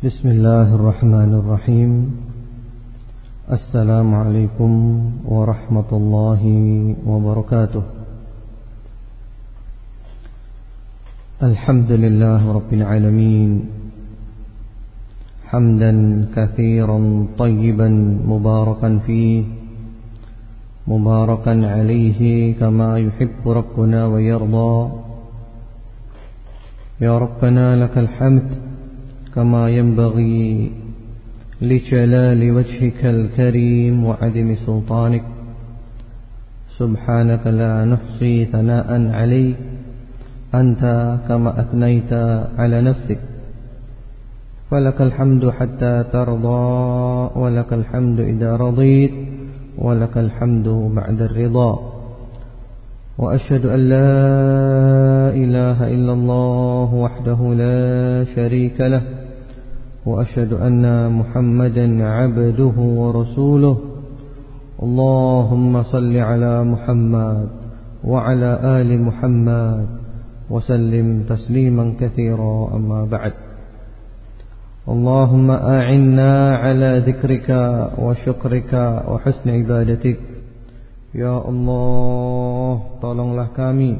بسم الله الرحمن الرحيم. السلام عليكم ورحمة الله وبركاته. الحمد لله رب العالمين. حمدا كثيرا طيبا مباركا فيه. مباركا عليه كما يحب ربنا ويرضى. يا ربنا لك الحمد. كما ينبغي لجلال وجهك الكريم وعدم سلطانك. سبحانك لا نحصي ثناء عليك. أنت كما أثنيت على نفسك. فلك الحمد حتى ترضى ولك الحمد إذا رضيت ولك الحمد بعد الرضا. وأشهد أن لا إله إلا الله وحده لا شريك له. وأشهد أن محمدا عبده ورسوله اللهم صل على محمد وعلى آل محمد وسلم تسليما كثيرا أما بعد اللهم أعنا على ذكرك وشكرك وحسن عبادتك يا الله tolonglah kami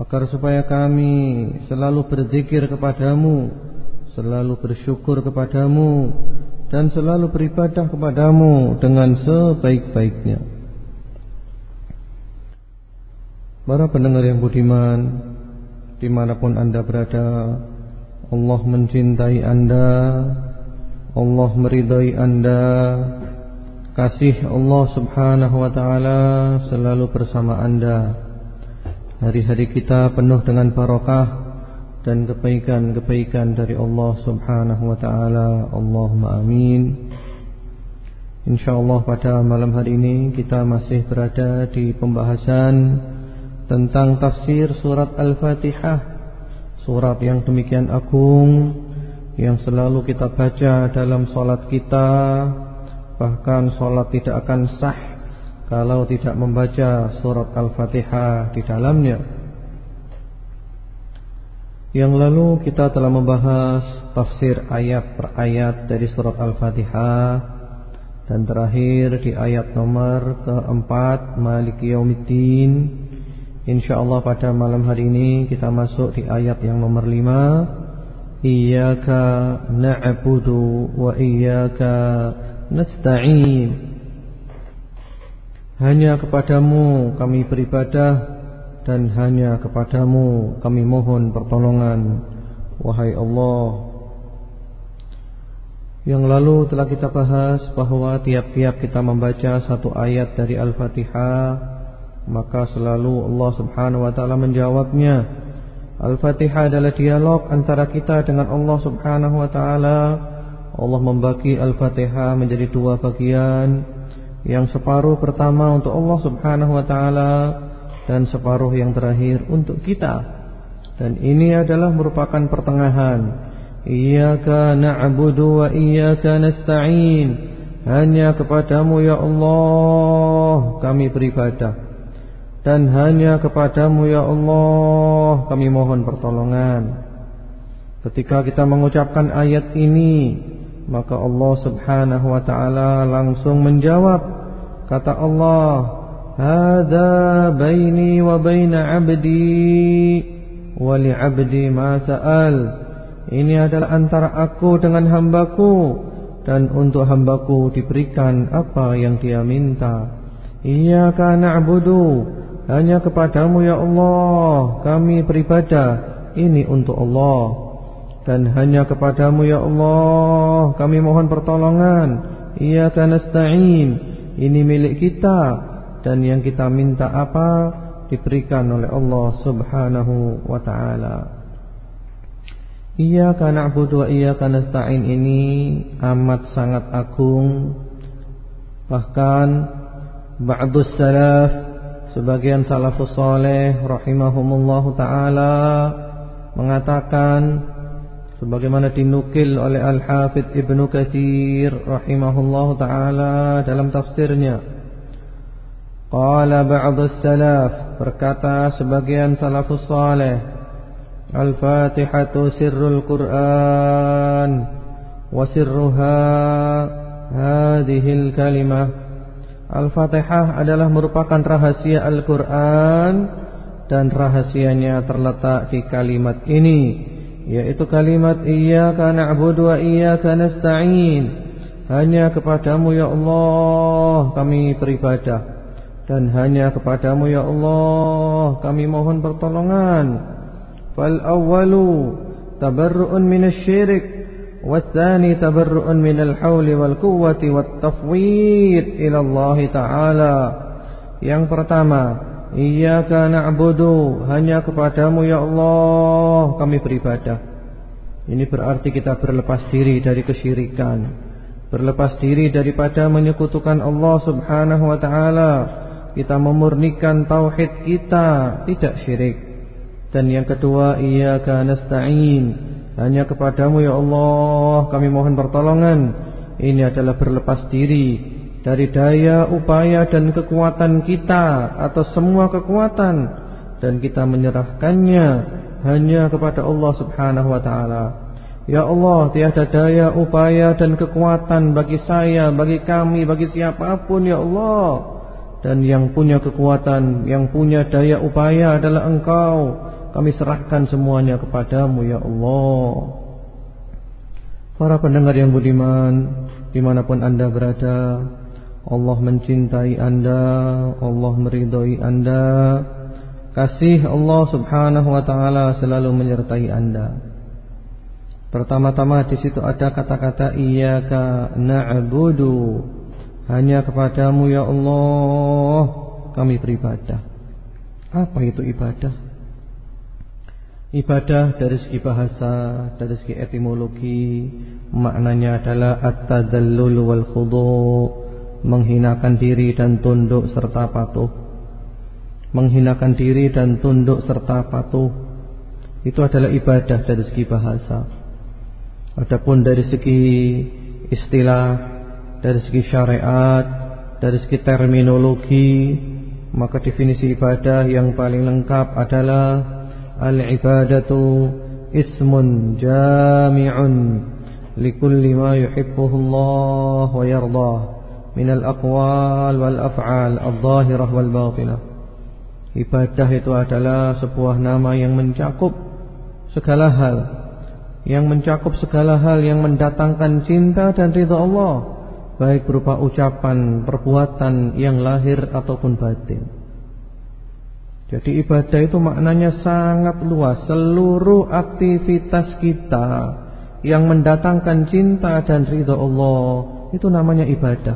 agar supaya kami selalu berzikir kepadamu selalu bersyukur kepadamu dan selalu beribadah kepadamu dengan sebaik-baiknya. Para pendengar yang budiman, di mana pun anda berada, Allah mencintai anda, Allah meridai anda, kasih Allah subhanahu wa ta'ala selalu bersama anda. Hari-hari kita penuh dengan barokah dan kebaikan-kebaikan dari Allah Subhanahu wa taala. Allahumma amin. Insyaallah pada malam hari ini kita masih berada di pembahasan tentang tafsir surat Al-Fatihah. Surat yang demikian agung yang selalu kita baca dalam salat kita. Bahkan salat tidak akan sah kalau tidak membaca surat Al-Fatihah di dalamnya. Yang lalu kita telah membahas tafsir ayat per ayat dari surat Al-Fatihah dan terakhir di ayat nomor keempat Maliki Yaumiddin. Insyaallah pada malam hari ini kita masuk di ayat yang nomor lima. Iyyaka na'budu wa iyyaka nasta'in. Hanya kepadamu kami beribadah dan hanya kepadamu kami mohon pertolongan wahai Allah. Yang lalu telah kita bahas bahwa tiap-tiap kita membaca satu ayat dari Al-Fatihah maka selalu Allah Subhanahu wa taala menjawabnya. Al-Fatihah adalah dialog antara kita dengan Allah Subhanahu wa taala. Allah membagi Al-Fatihah menjadi dua bagian. Yang separuh pertama untuk Allah Subhanahu wa taala dan separuh yang terakhir untuk kita. Dan ini adalah merupakan pertengahan. Iyyaka na'budu wa iyyaka nasta'in. Hanya kepadamu ya Allah kami beribadah. Dan hanya kepadamu ya Allah kami mohon pertolongan. Ketika kita mengucapkan ayat ini, maka Allah Subhanahu wa taala langsung menjawab. Kata Allah, هذا بيني وبين عبدي ولعبدي ما سأل Ini adalah antara aku dengan hambaku Dan untuk hambaku diberikan apa yang dia minta Iyaka na'budu Hanya kepadamu ya Allah Kami beribadah Ini untuk Allah Dan hanya kepadamu ya Allah Kami mohon pertolongan Iyaka nasta'in Ini milik kita dan yang kita minta apa diberikan oleh Allah Subhanahu wa taala. Iyyaka na'budu wa iyyaka nasta'in ini amat sangat agung. Bahkan ba'dus salaf sebagian salafus saleh rahimahumullahu taala mengatakan sebagaimana dinukil oleh Al-Hafidz Ibnu Katsir rahimahullahu taala dalam tafsirnya Qala ba'dus salaf berkata sebagian salafus saleh Al-Fatihatu sirrul Qur'an wa sirruha hadhil kalimah. Al-Fatihah adalah merupakan rahasia Al-Qur'an dan rahasianya terletak di kalimat ini yaitu kalimat iyyaka na'budu wa iyyaka nasta'in. Hanya kepadamu ya Allah kami beribadah Dan hanya kepadamu ya Allah kami mohon pertolongan Fal awwalu tabarru'un minasyirik والثاني تبرؤ من الحول والقوة والتفويض إلى الله تعالى yang pertama Iyyaka na'budu hanya kepadamu ya Allah kami beribadah ini berarti kita berlepas diri dari kesyirikan berlepas diri daripada menyekutukan Allah Subhanahu wa taala kita memurnikan tauhid kita tidak syirik. Dan yang kedua iyyaka nasta'in. Hanya kepadamu ya Allah kami mohon pertolongan. Ini adalah berlepas diri Dari daya, upaya dan kekuatan kita Atau semua kekuatan. Dan kita menyerahkannya Hanya kepada Allah subhanahu wa ta'ala. Ya Allah tiada daya, upaya dan kekuatan Bagi saya, bagi kami, bagi siapa pun ya Allah Dan yang punya kekuatan Yang punya daya upaya adalah engkau. Kami serahkan semuanya kepadamu ya Allah. Para pendengar yang budiman Di mana pun anda berada Allah mencintai anda Allah meridhoi anda. Kasih Allah subhanahu wa ta'ala selalu menyertai anda. Pertama-tama di situ ada kata-kata Iyaka na'budu Hanya kepadamu ya Allah Kami beribadah Apa itu ibadah? Ibadah dari segi bahasa, dari segi etimologi, maknanya adalah at-tadallul wal khudu', menghinakan diri dan tunduk serta patuh. Menghinakan diri dan tunduk serta patuh. Itu adalah ibadah dari segi bahasa. Adapun dari segi istilah, dari segi syariat, dari segi terminologi, maka definisi ibadah yang paling lengkap adalah al-ibadatu ismun jami'un likulli ma yuhibbuhu Allah wa yardah min al-aqwal wal af'al adh-dhahirah wal batinah. Ibadah itu adalah sebuah nama yang mencakup segala hal yang mencakup segala hal yang mendatangkan cinta dan ridha Allah Baik berupa ucapan, perbuatan yang lahir ataupun batin. Jadi ibadah itu maknanya sangat luas. Seluruh aktivitas kita Yang mendatangkan cinta dan ridha Allah Itu namanya ibadah.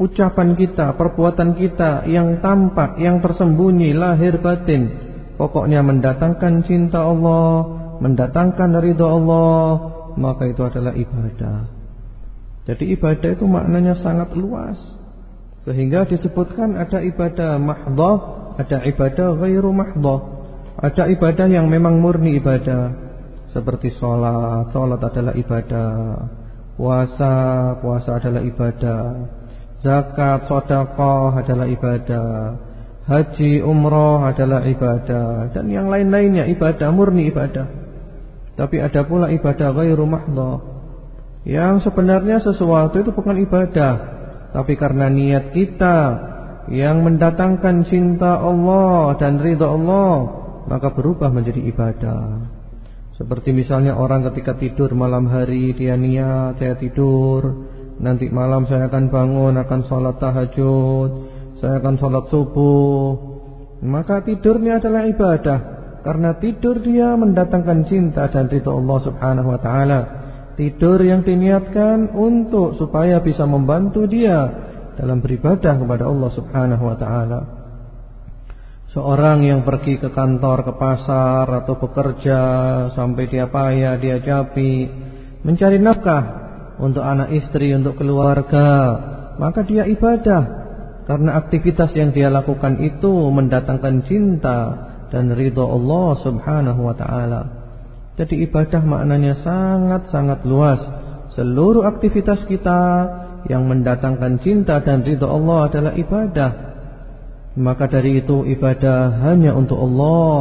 Ucapan kita, perbuatan kita Yang tampak, yang tersembunyi, lahir batin Pokoknya mendatangkan cinta Allah Mendatangkan ridha Allah Maka itu adalah ibadah Jadi ibadah itu maknanya sangat luas. Sehingga disebutkan ada ibadah mahdoh ada ibadah ghairu mahdoh Ada ibadah yang memang murni ibadah. Seperti sholat Sholat adalah ibadah. Puasa Puasa adalah ibadah. Zakat, sodakoh adalah ibadah. Haji, umroh adalah ibadah. Dan yang lain-lainnya ibadah, murni ibadah. Tapi ada pula ibadah ghairu mahdoh Yang sebenarnya sesuatu itu bukan ibadah Tapi karena niat kita yang mendatangkan cinta Allah dan ridha Allah maka berubah menjadi ibadah. Seperti misalnya orang ketika tidur malam hari dia niat saya tidur nanti malam saya akan bangun akan sholat tahajud saya akan sholat subuh maka tidurnya adalah ibadah karena tidur dia mendatangkan cinta dan ridha Allah Subhanahu wa taala. Tidur yang diniatkan untuk supaya bisa membantu dia dalam beribadah kepada Allah Subhanahu wa taala. Seorang yang pergi ke kantor, ke pasar atau bekerja sampai dia payah, dia capek mencari nafkah untuk anak istri, untuk keluarga, maka dia ibadah karena aktivitas yang dia lakukan itu mendatangkan cinta dan ridha Allah Subhanahu wa taala. Jadi ibadah maknanya sangat-sangat luas. Seluruh aktivitas kita yang mendatangkan cinta dan ridha Allah adalah ibadah. Maka dari itu ibadah hanya untuk Allah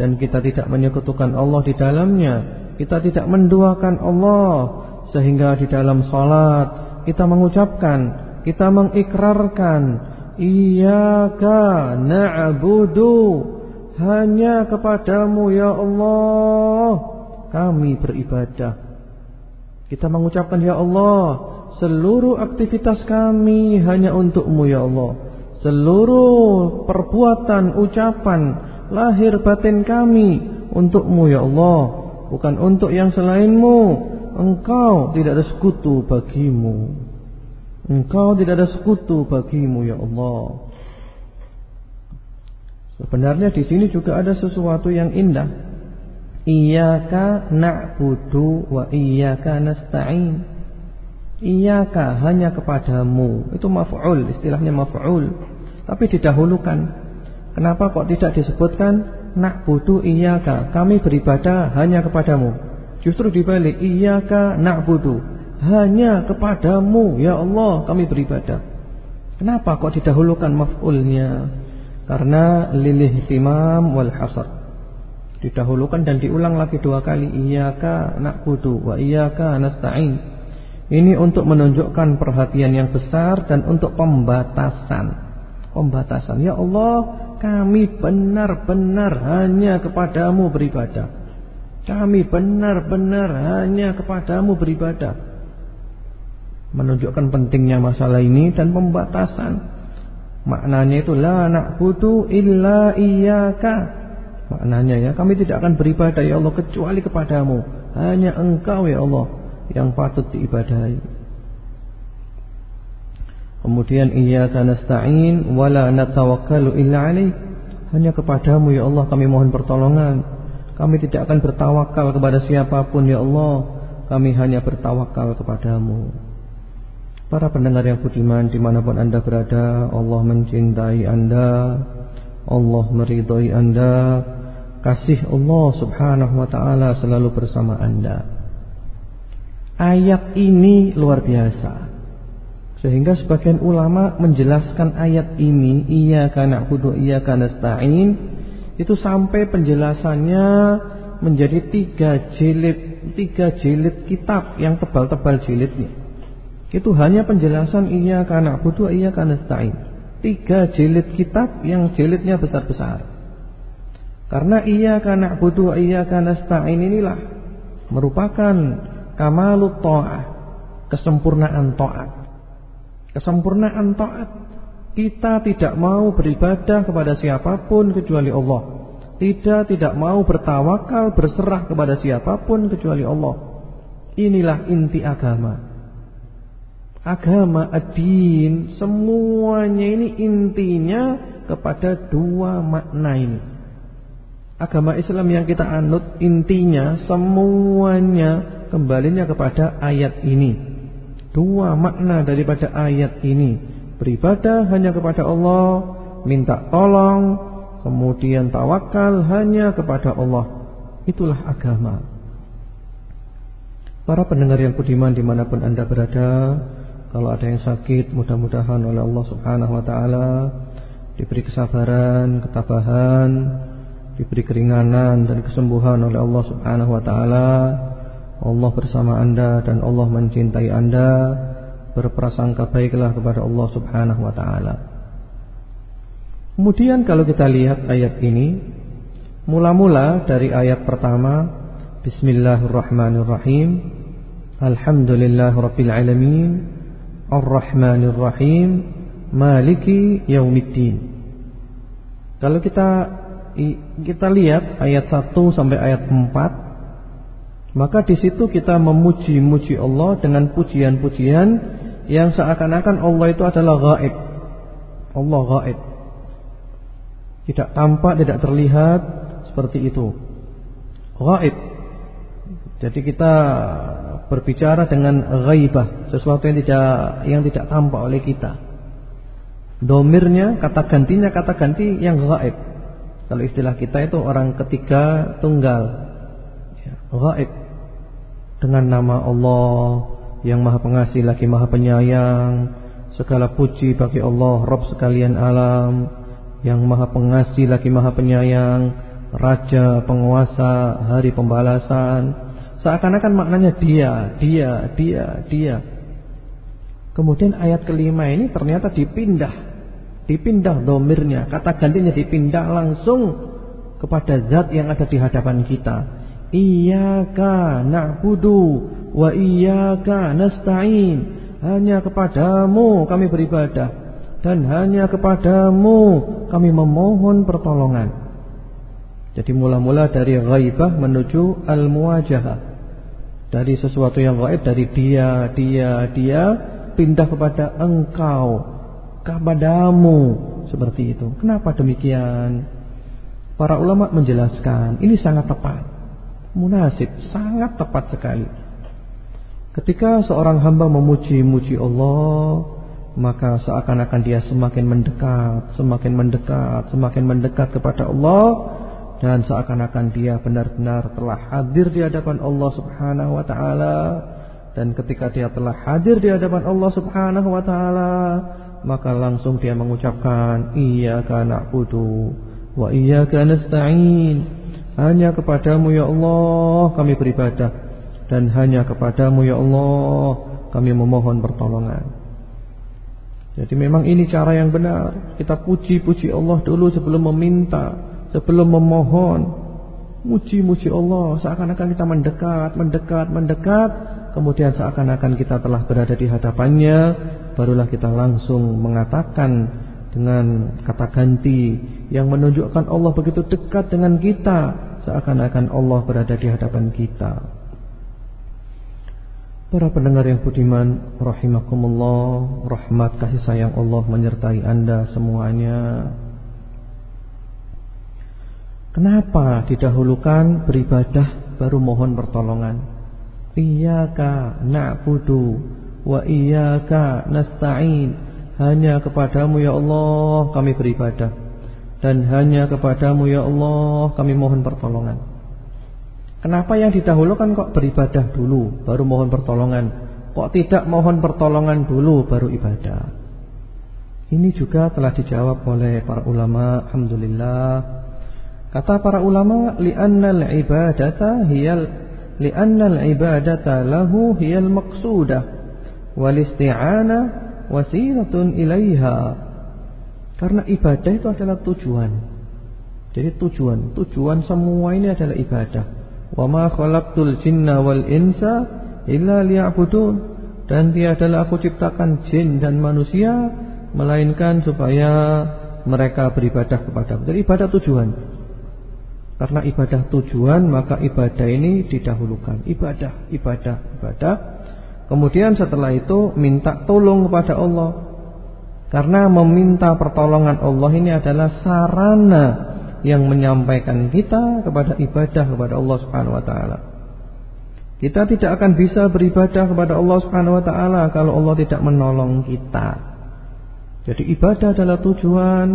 dan kita tidak menyekutukan Allah di dalamnya. Kita tidak menduakan Allah Sehingga di dalam salat kita mengucapkan, kita mengikrarkan Iyyaka na'budu hanya kepadamu ya Allah kami beribadah. Kita mengucapkan ya Allah, seluruh aktivitas kami hanya untukmu ya Allah. Seluruh perbuatan, ucapan, lahir batin kami untukmu ya Allah. Bukan untuk yang selainmu. Engkau tidak ada sekutu bagimu. Engkau tidak ada sekutu bagimu ya Allah. Sebenarnya di sini juga ada sesuatu yang indah. Iyyaka na'budu wa iyyaka nasta'in. Iyyaka hanya kepadamu. Itu maf'ul, istilahnya maf'ul. Tapi didahulukan. Kenapa kok tidak disebutkan na'budu iyyaka? Kami beribadah hanya kepadamu. Justru dibalik iyyaka na'budu. Hanya kepadamu ya Allah kami beribadah. Kenapa kok didahulukan maf'ulnya? Karena lilih timam wal hasar Didahulukan dan diulang lagi dua kali Iyaka na'budu wa iyaka nasta'in. Ini untuk menunjukkan perhatian yang besar Dan untuk pembatasan. Pembatasan Ya Allah kami benar-benar hanya kepadamu beribadah. Kami benar-benar hanya kepadamu beribadah. Menunjukkan pentingnya masalah ini dan pembatasan Maknanya itu la na'budu illa iyyaka. Maknanya ya, kami tidak akan beribadah ya Allah kecuali kepadamu. Hanya Engkau ya Allah yang patut diibadahi. Kemudian iyyaka nasta'in wa la natawakkalu illa alaik. Hanya kepadamu ya Allah kami mohon pertolongan. Kami tidak akan bertawakal kepada siapa pun ya Allah. Kami hanya bertawakal kepadamu. Para pendengar yang budiman di mana pun anda berada Allah mencintai anda Allah meridhoi anda. Kasih Allah subhanahu wa ta'ala selalu bersama anda. Ayat ini luar biasa. Sehingga sebagian ulama menjelaskan ayat ini Iya kana hudu iya kana sta'in Itu sampai penjelasannya menjadi tiga jilid Tiga jilid kitab yang tebal-tebal jilidnya itu hanya penjelasan iya karena butuh iya karena stain. Tiga jilid kitab yang jilidnya besar-besar. Karena iya karena butuh iya karena stain inilah merupakan kamalut ta'ah, kesempurnaan taat. Kesempurnaan taat. Kita tidak mau beribadah kepada siapa pun kecuali Allah. Tidak tidak mau bertawakal berserah kepada siapa pun kecuali Allah. Inilah inti agama agama ad-din semuanya ini intinya kepada dua makna ini. Agama Islam yang kita anut intinya semuanya kembalinya kepada ayat ini. Dua makna daripada ayat ini. Beribadah hanya kepada Allah, minta tolong, kemudian tawakal hanya kepada Allah. Itulah agama. Para pendengar yang budiman di mana pun anda berada kalau ada yang sakit mudah-mudahan oleh Allah Subhanahu wa taala diberi kesabaran, ketabahan, diberi keringanan dan kesembuhan oleh Allah Subhanahu wa taala. Allah bersama Anda dan Allah mencintai Anda. Berprasangka baiklah kepada Allah Subhanahu wa taala. Kemudian kalau kita lihat ayat ini mula-mula dari ayat pertama Bismillahirrahmanirrahim Alhamdulillahirabbil alamin Ar-Rahmanir Rahim Maliki Yaumiddin Kalau kita kita lihat ayat 1 sampai ayat 4 maka di situ kita memuji-muji Allah dengan pujian-pujian yang seakan-akan Allah itu adalah gaib. Allah gaib. Tidak tampak, tidak terlihat seperti itu. Gaib. Jadi kita berbicara dengan ghaibah, sesuatu yang tidak yang tidak tampak oleh kita. Domirnya, kata gantinya kata ganti yang gaib. Kalau istilah kita itu orang ketiga tunggal. Ya, gaib. Dengan nama Allah yang Maha Pengasih lagi Maha Penyayang. Segala puji bagi Allah, Rabb sekalian alam, yang Maha Pengasih lagi Maha Penyayang, Raja, penguasa, hari pembalasan Seakan-akan maknanya dia, dia, dia, dia. Kemudian ayat kelima ini ternyata dipindah. Dipindah domirnya. Kata gantinya dipindah langsung kepada zat yang ada di hadapan kita. Iyaka na'budu wa iyaka nasta'in. Hanya kepadamu kami beribadah dan hanya kepadamu kami memohon pertolongan. Jadi mula-mula dari ghaibah menuju al-muwajahah. Dari sesuatu yang gaib dari dia, dia, dia pindah kepada engkau, kepadamu seperti itu. Kenapa demikian? Para ulama menjelaskan, ini sangat tepat. Munasib, sangat tepat sekali. Ketika seorang hamba memuji-muji Allah, maka seakan-akan dia semakin mendekat, semakin mendekat, semakin mendekat kepada Allah dan seakan-akan dia benar-benar telah hadir di hadapan Allah Subhanahu wa taala. Dan ketika dia telah hadir di hadapan Allah Subhanahu wa taala maka langsung dia mengucapkan iyyaka na'budu wa iyyaka nasta'in. Hanya kepadamu ya Allah kami beribadah. Dan hanya kepadamu ya Allah kami memohon pertolongan. Jadi memang ini cara yang benar. Kita puji-puji Allah dulu sebelum meminta, sebelum memohon. Muji-muji Allah seakan-akan kita mendekat, mendekat, mendekat, kemudian seakan-akan kita telah berada di hadapannya, barulah kita langsung mengatakan dengan kata ganti yang menunjukkan Allah begitu dekat dengan kita, seakan-akan Allah berada di hadapan kita. Para pendengar yang budiman Rahimakumullah Rahmat kasih sayang Allah menyertai anda semuanya Kenapa didahulukan beribadah baru mohon pertolongan Iyaka na'budu Wa iyaka nasta'in Hanya kepadamu ya Allah kami beribadah Dan hanya kepadamu ya Allah kami mohon pertolongan Kenapa yang didahulukan kok beribadah dulu baru mohon pertolongan? Kok tidak mohon pertolongan dulu baru ibadah? Ini juga telah dijawab oleh para ulama, alhamdulillah. Kata para ulama, li'annal ibadata hiyal li'annal ibadata lahu hiyal maqsudah wal isti'ana wasilatun ilaiha. Karena ibadah itu adalah tujuan. Jadi tujuan, tujuan semua ini adalah ibadah. Wa ma khalaqtul jinna wal insa illa liya'budun. Dan tiadalah aku ciptakan jin dan manusia melainkan supaya mereka beribadah kepada. Jadi ibadah tujuan. Karena ibadah tujuan maka ibadah ini didahulukan. Ibadah, ibadah, ibadah. Kemudian setelah itu minta tolong kepada Allah. Karena meminta pertolongan Allah ini adalah sarana yang menyampaikan kita kepada ibadah kepada Allah Subhanahu wa taala. Kita tidak akan bisa beribadah kepada Allah Subhanahu wa taala kalau Allah tidak menolong kita. Jadi ibadah adalah tujuan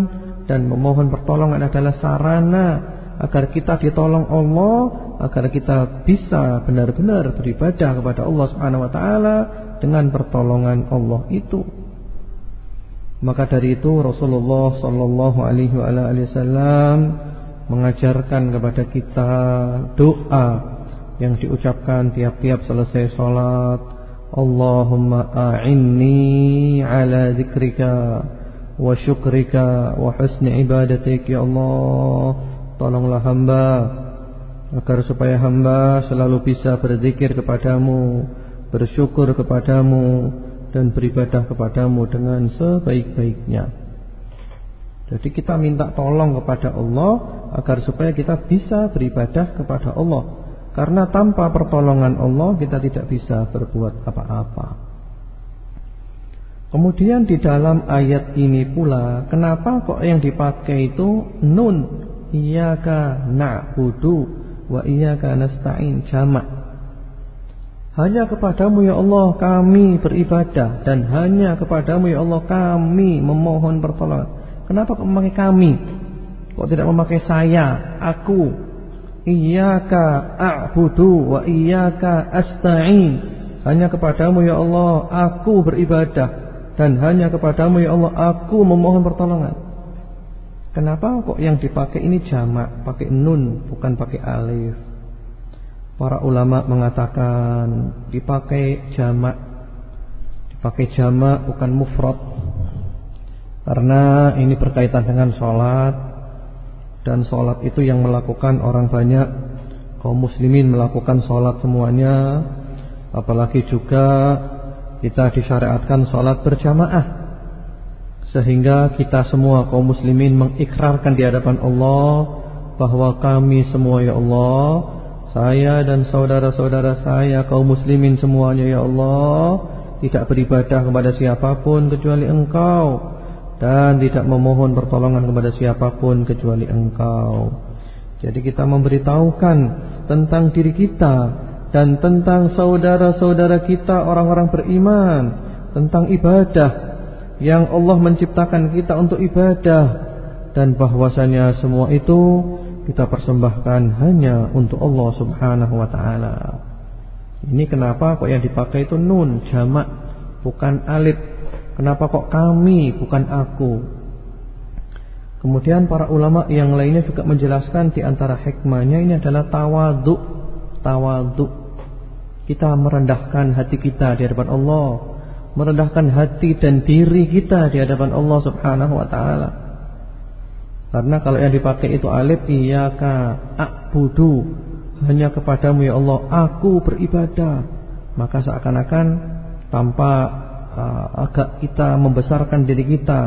dan memohon pertolongan adalah sarana agar kita ditolong Allah, agar kita bisa benar-benar beribadah kepada Allah Subhanahu wa taala dengan pertolongan Allah itu. Maka dari itu Rasulullah sallallahu alaihi wasallam mengajarkan kepada kita doa yang diucapkan tiap-tiap selesai salat. Allahumma a'inni ala dzikrika wa syukrika wa husni ibadatik ya Allah. Tolonglah hamba agar supaya hamba selalu bisa berzikir kepadamu, bersyukur kepadamu dan beribadah kepadamu dengan sebaik-baiknya. Jadi kita minta tolong kepada Allah agar supaya kita bisa beribadah kepada Allah. Karena tanpa pertolongan Allah kita tidak bisa berbuat apa-apa. Kemudian di dalam ayat ini pula, kenapa kok yang dipakai itu nun, iyyaka na'budu wa iyyaka nasta'in jamak. Hanya kepadamu ya Allah kami beribadah dan hanya kepadamu ya Allah kami memohon pertolongan. Kenapa kok memakai kami? Kok tidak memakai saya, aku? Iyyaka a'budu wa iyyaka asta'in. Hanya kepadamu ya Allah aku beribadah dan hanya kepadamu ya Allah aku memohon pertolongan. Kenapa kok yang dipakai ini jamak, pakai nun bukan pakai alif? Para ulama mengatakan dipakai jamak. Dipakai jamak bukan mufrad. Karena ini berkaitan dengan sholat. Dan sholat itu yang melakukan orang banyak. Kaum muslimin melakukan sholat semuanya. Apalagi juga kita disyariatkan sholat berjamaah Sehingga kita semua kaum muslimin mengikrarkan di hadapan Allah Bahwa kami semua ya Allah saya dan saudara-saudara saya kaum muslimin semuanya ya Allah Tidak beribadah kepada siapa pun kecuali engkau Dan tidak memohon pertolongan kepada siapa pun kecuali engkau. Jadi kita memberitahukan tentang diri kita Dan tentang saudara-saudara kita orang-orang beriman Tentang ibadah Yang Allah menciptakan kita untuk ibadah Dan bahwasanya semua itu kita persembahkan hanya untuk Allah Subhanahu wa taala. Ini kenapa kok yang dipakai itu nun jamak bukan alif. Kenapa kok kami bukan aku? Kemudian para ulama yang lainnya juga menjelaskan di antara hikmahnya ini adalah tawadhu. Tawadhu. Kita merendahkan hati kita di hadapan Allah, merendahkan hati dan diri kita di hadapan Allah Subhanahu wa taala. Karena kalau yang dipakai itu alif iyyaka a'budu hanya kepadamu ya Allah aku beribadah. Maka seakan-akan tanpa uh, agak kita membesarkan diri kita,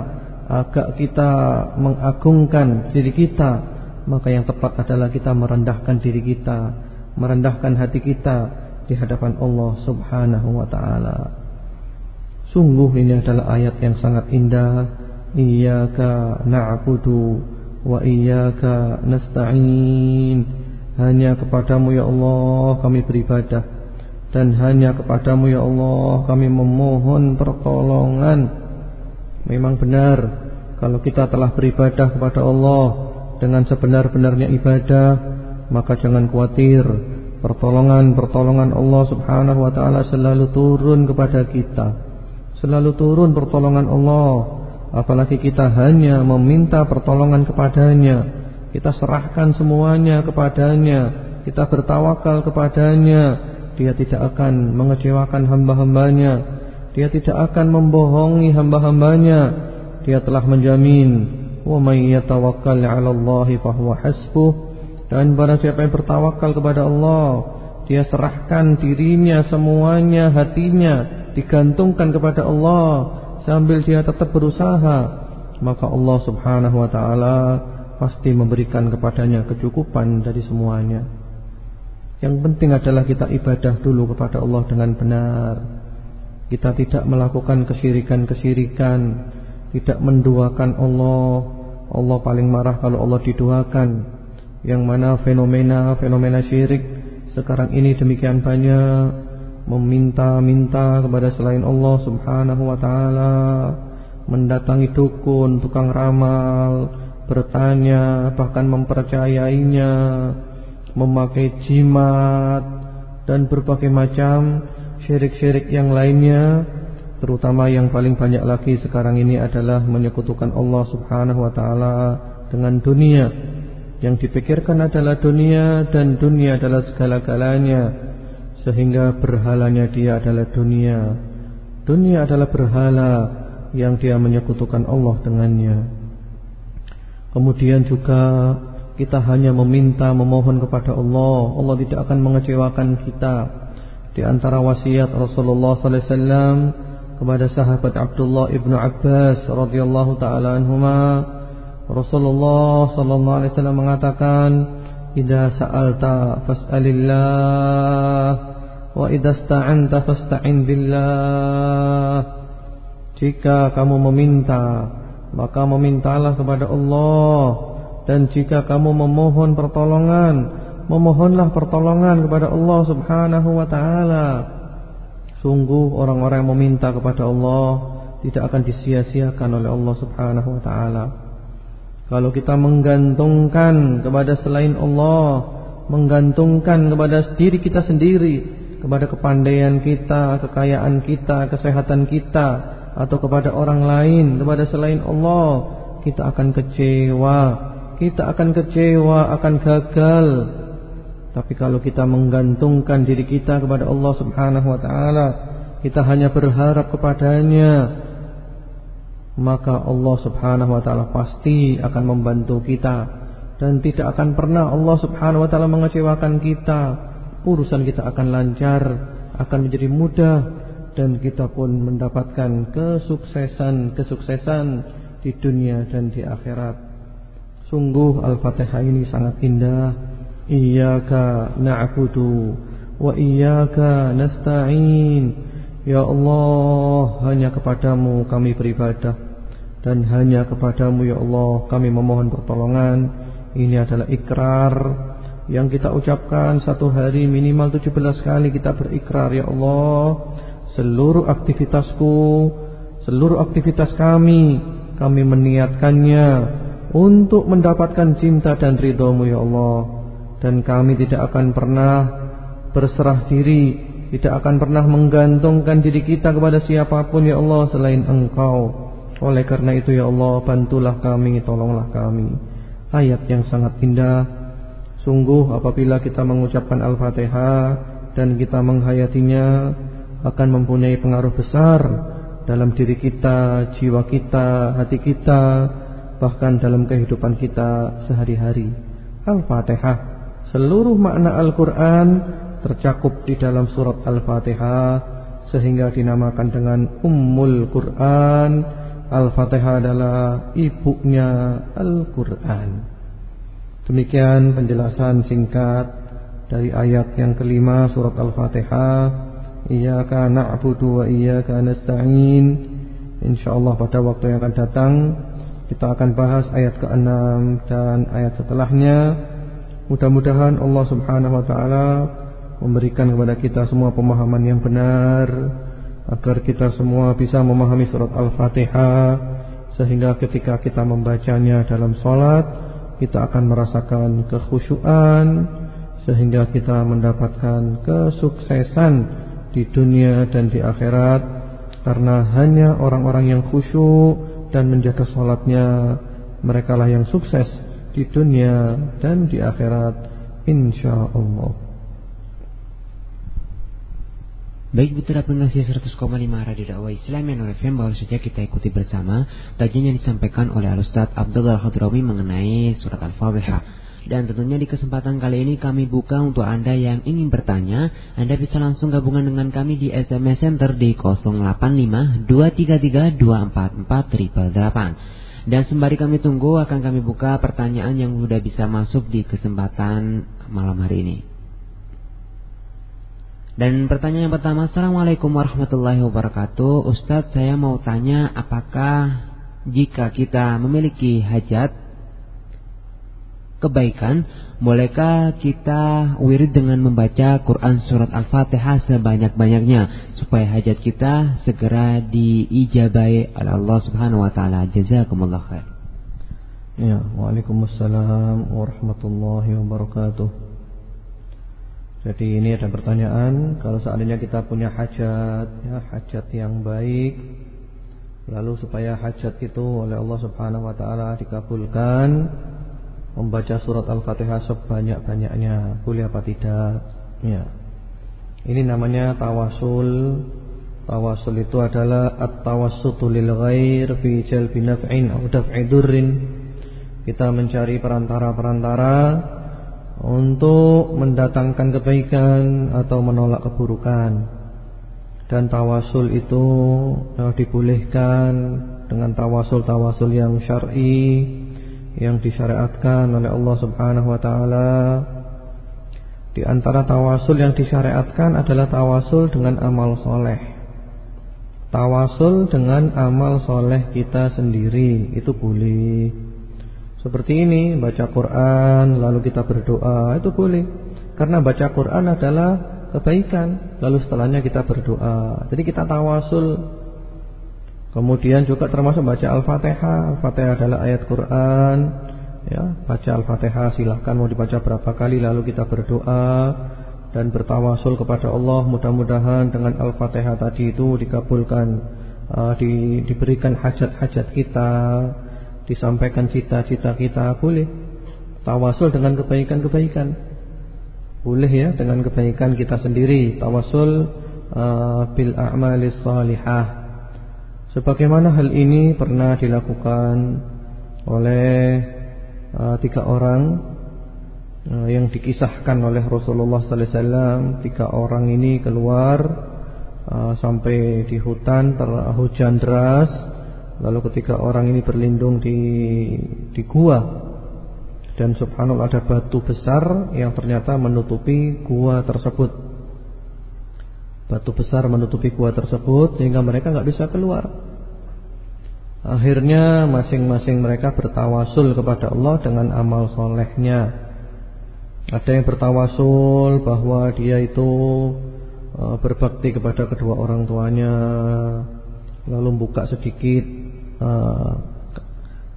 agak kita mengagungkan diri kita, maka yang tepat adalah kita merendahkan diri kita, merendahkan hati kita di hadapan Allah Subhanahu wa taala. Sungguh ini adalah ayat yang sangat indah. Iyyaka na'budu wa iyyaka nasta'in. Hanya kepadamu ya Allah kami beribadah. Dan hanya kepadamu ya Allah kami memohon pertolongan. Memang benar kalau kita telah beribadah kepada Allah dengan sebenar-benarnya ibadah maka jangan khawatir pertolongan-pertolongan Allah Subhanahu wa taala selalu turun kepada kita selalu turun pertolongan Allah. Apalagi kita hanya meminta pertolongan kepadanya. Kita serahkan semuanya kepadanya. Kita bertawakal kepadanya. Dia tidak akan mengecewakan hamba-hambanya. Dia tidak akan membohongi hamba-hambanya. Dia telah menjamin Wa may yatawakkal 'ala Allah fahuwa hasbuh. Dan barang siapa yang bertawakal kepada Allah Dia serahkan dirinya semuanya hatinya digantungkan kepada Allah sambil dia tetap berusaha maka Allah Subhanahu wa taala pasti memberikan kepadanya kecukupan dari semuanya. Yang penting adalah kita ibadah dulu kepada Allah dengan benar. Kita tidak melakukan kesirikan-kesirikan tidak menduakan Allah. Allah paling marah kalau Allah diduakan. Yang mana fenomena-fenomena syirik sekarang ini demikian banyak meminta-minta kepada selain Allah Subhanahu wa taala, mendatangi dukun, tukang ramal, bertanya, bahkan mempercayainya, memakai jimat dan berbagai macam syirik-syirik yang lainnya, terutama yang paling banyak lagi sekarang ini adalah menyekutukan Allah Subhanahu wa taala dengan dunia. Yang dipikirkan adalah dunia dan dunia adalah segala-galanya sehingga berhalanya dia adalah dunia. Dunia adalah berhala yang dia menyekutukan Allah dengannya. Kemudian juga kita hanya meminta memohon kepada Allah. Allah tidak akan mengecewakan kita. Di antara wasiat Rasulullah sallallahu alaihi wasallam kepada sahabat Abdullah ibnu Abbas radhiyallahu taala anhuma, Rasulullah sallallahu alaihi wasallam mengatakan, "Idza sa'alta fas'alillah." Wa idasta'anta fasta'in billah Jika kamu meminta Maka memintalah kepada Allah. Dan jika kamu memohon pertolongan Memohonlah pertolongan kepada Allah subhanahu wa ta'ala. Sungguh orang-orang yang meminta kepada Allah Tidak akan disia-siakan oleh Allah subhanahu wa ta'ala Kalau kita menggantungkan kepada selain Allah Menggantungkan kepada diri kita sendiri kepada kepandaian kita, kekayaan kita, kesehatan kita atau kepada orang lain, kepada selain Allah, kita akan kecewa. Kita akan kecewa, akan gagal. Tapi kalau kita menggantungkan diri kita kepada Allah Subhanahu wa taala, kita hanya berharap kepadanya, maka Allah Subhanahu wa taala pasti akan membantu kita dan tidak akan pernah Allah Subhanahu wa taala mengecewakan kita. Urusan kita akan lancar, akan menjadi mudah dan kita pun mendapatkan kesuksesan-kesuksesan di dunia dan di akhirat. Sungguh Al-Fatihah ini sangat indah. Iyyaka na'budu wa iyyaka nasta'in. Ya Allah, hanya kepadamu kami beribadah dan hanya kepadamu ya Allah kami memohon pertolongan. Ini adalah ikrar yang kita ucapkan satu hari minimal 17 kali kita berikrar ya Allah. Seluruh aktivitasku seluruh aktivitas kami kami meniatkannya untuk mendapatkan cinta dan ridhomu ya Allah. Dan kami tidak akan pernah berserah diri tidak akan pernah menggantungkan diri kita kepada siapa pun ya Allah selain engkau oleh karena itu ya Allah bantulah kami, tolonglah kami. Ayat yang sangat indah. Sungguh apabila kita mengucapkan Al-Fatihah dan kita menghayatinya akan mempunyai pengaruh besar dalam diri kita, jiwa kita, hati kita, bahkan dalam kehidupan kita sehari-hari. Al-Fatihah, seluruh makna Al-Quran tercakup di dalam surat Al-Fatihah sehingga dinamakan dengan Ummul Quran Al-Fatihah adalah ibunya Al-Quran. Demikian penjelasan singkat dari ayat yang kelima surat Al-Fatihah. Iyaka na'budu wa iyaka nasta'in. InsyaAllah pada waktu yang akan datang Kita akan bahas ayat ke-6 dan ayat setelahnya. Mudah-mudahan Allah subhanahu wa ta'ala Memberikan kepada kita semua pemahaman yang benar agar kita semua bisa memahami surat Al-Fatihah sehingga ketika kita membacanya dalam sholat kita akan merasakan kekhusyuan sehingga kita mendapatkan kesuksesan di dunia dan di akhirat. Karena hanya orang-orang yang khusyuk dan menjaga sholatnya mereka lah yang sukses di dunia dan di akhirat insyaallah Baik Putra pengasih 100,5 Radio Dakwah Islam yang FM baru saja kita ikuti bersama kajian yang disampaikan oleh Al-Ustaz Abdullah Khadrami mengenai surat Al-Fatihah. Dan tentunya di kesempatan kali ini kami buka untuk Anda yang ingin bertanya, Anda bisa langsung gabungan dengan kami di SMS Center di 085 233 244 Dan sembari kami tunggu akan kami buka pertanyaan yang sudah bisa masuk di kesempatan malam hari ini. Dan pertanyaan yang pertama, Assalamualaikum warahmatullahi wabarakatuh. Ustadz, saya mau tanya apakah jika kita memiliki hajat kebaikan, bolehkah kita wirid dengan membaca Quran surat Al-Fatihah sebanyak-banyaknya supaya hajat kita segera diijabai oleh Allah Subhanahu wa taala. Jazakumullah khair. Ya, Waalaikumsalam warahmatullahi wabarakatuh. Jadi ini ada pertanyaan, kalau seandainya kita punya hajat, ya hajat yang baik, lalu supaya hajat itu oleh Allah Subhanahu wa taala dikabulkan, membaca surat Al-Fatihah sebanyak-banyaknya, boleh apa tidak? Ya. Ini namanya tawasul. Tawasul itu adalah at-tawassutu lil ghair fi jalbi naf'in durrin. Kita mencari perantara-perantara untuk mendatangkan kebaikan atau menolak keburukan. Dan tawasul itu ya, dibolehkan dengan tawasul-tawasul yang syar'i yang disyariatkan oleh Allah Subhanahu wa taala. Di antara tawasul yang disyariatkan adalah tawasul dengan amal soleh. Tawasul dengan amal soleh kita sendiri itu boleh. Seperti ini baca Quran lalu kita berdoa itu boleh karena baca Quran adalah kebaikan lalu setelahnya kita berdoa. Jadi kita tawasul. Kemudian juga termasuk baca Al-Fatihah. Al-Fatihah adalah ayat Quran. Ya, baca Al-Fatihah silahkan mau dibaca berapa kali lalu kita berdoa dan bertawasul kepada Allah mudah-mudahan dengan Al-Fatihah tadi itu dikabulkan uh, di, diberikan hajat-hajat kita disampaikan cita-cita kita boleh tawasul dengan kebaikan-kebaikan Boleh ya dengan kebaikan kita sendiri tawasul uh, bil a'malis salihah. Sebagaimana hal ini pernah dilakukan oleh uh, tiga orang uh, yang dikisahkan oleh Rasulullah sallallahu alaihi wasallam. Tiga orang ini keluar uh, sampai di hutan terhujan deras. Lalu ketika orang ini berlindung di di gua dan subhanallah ada batu besar yang ternyata menutupi gua tersebut. Batu besar menutupi gua tersebut sehingga mereka nggak bisa keluar. Akhirnya masing-masing mereka bertawasul kepada Allah dengan amal solehnya. Ada yang bertawasul bahwa dia itu e, berbakti kepada kedua orang tuanya, lalu buka sedikit e,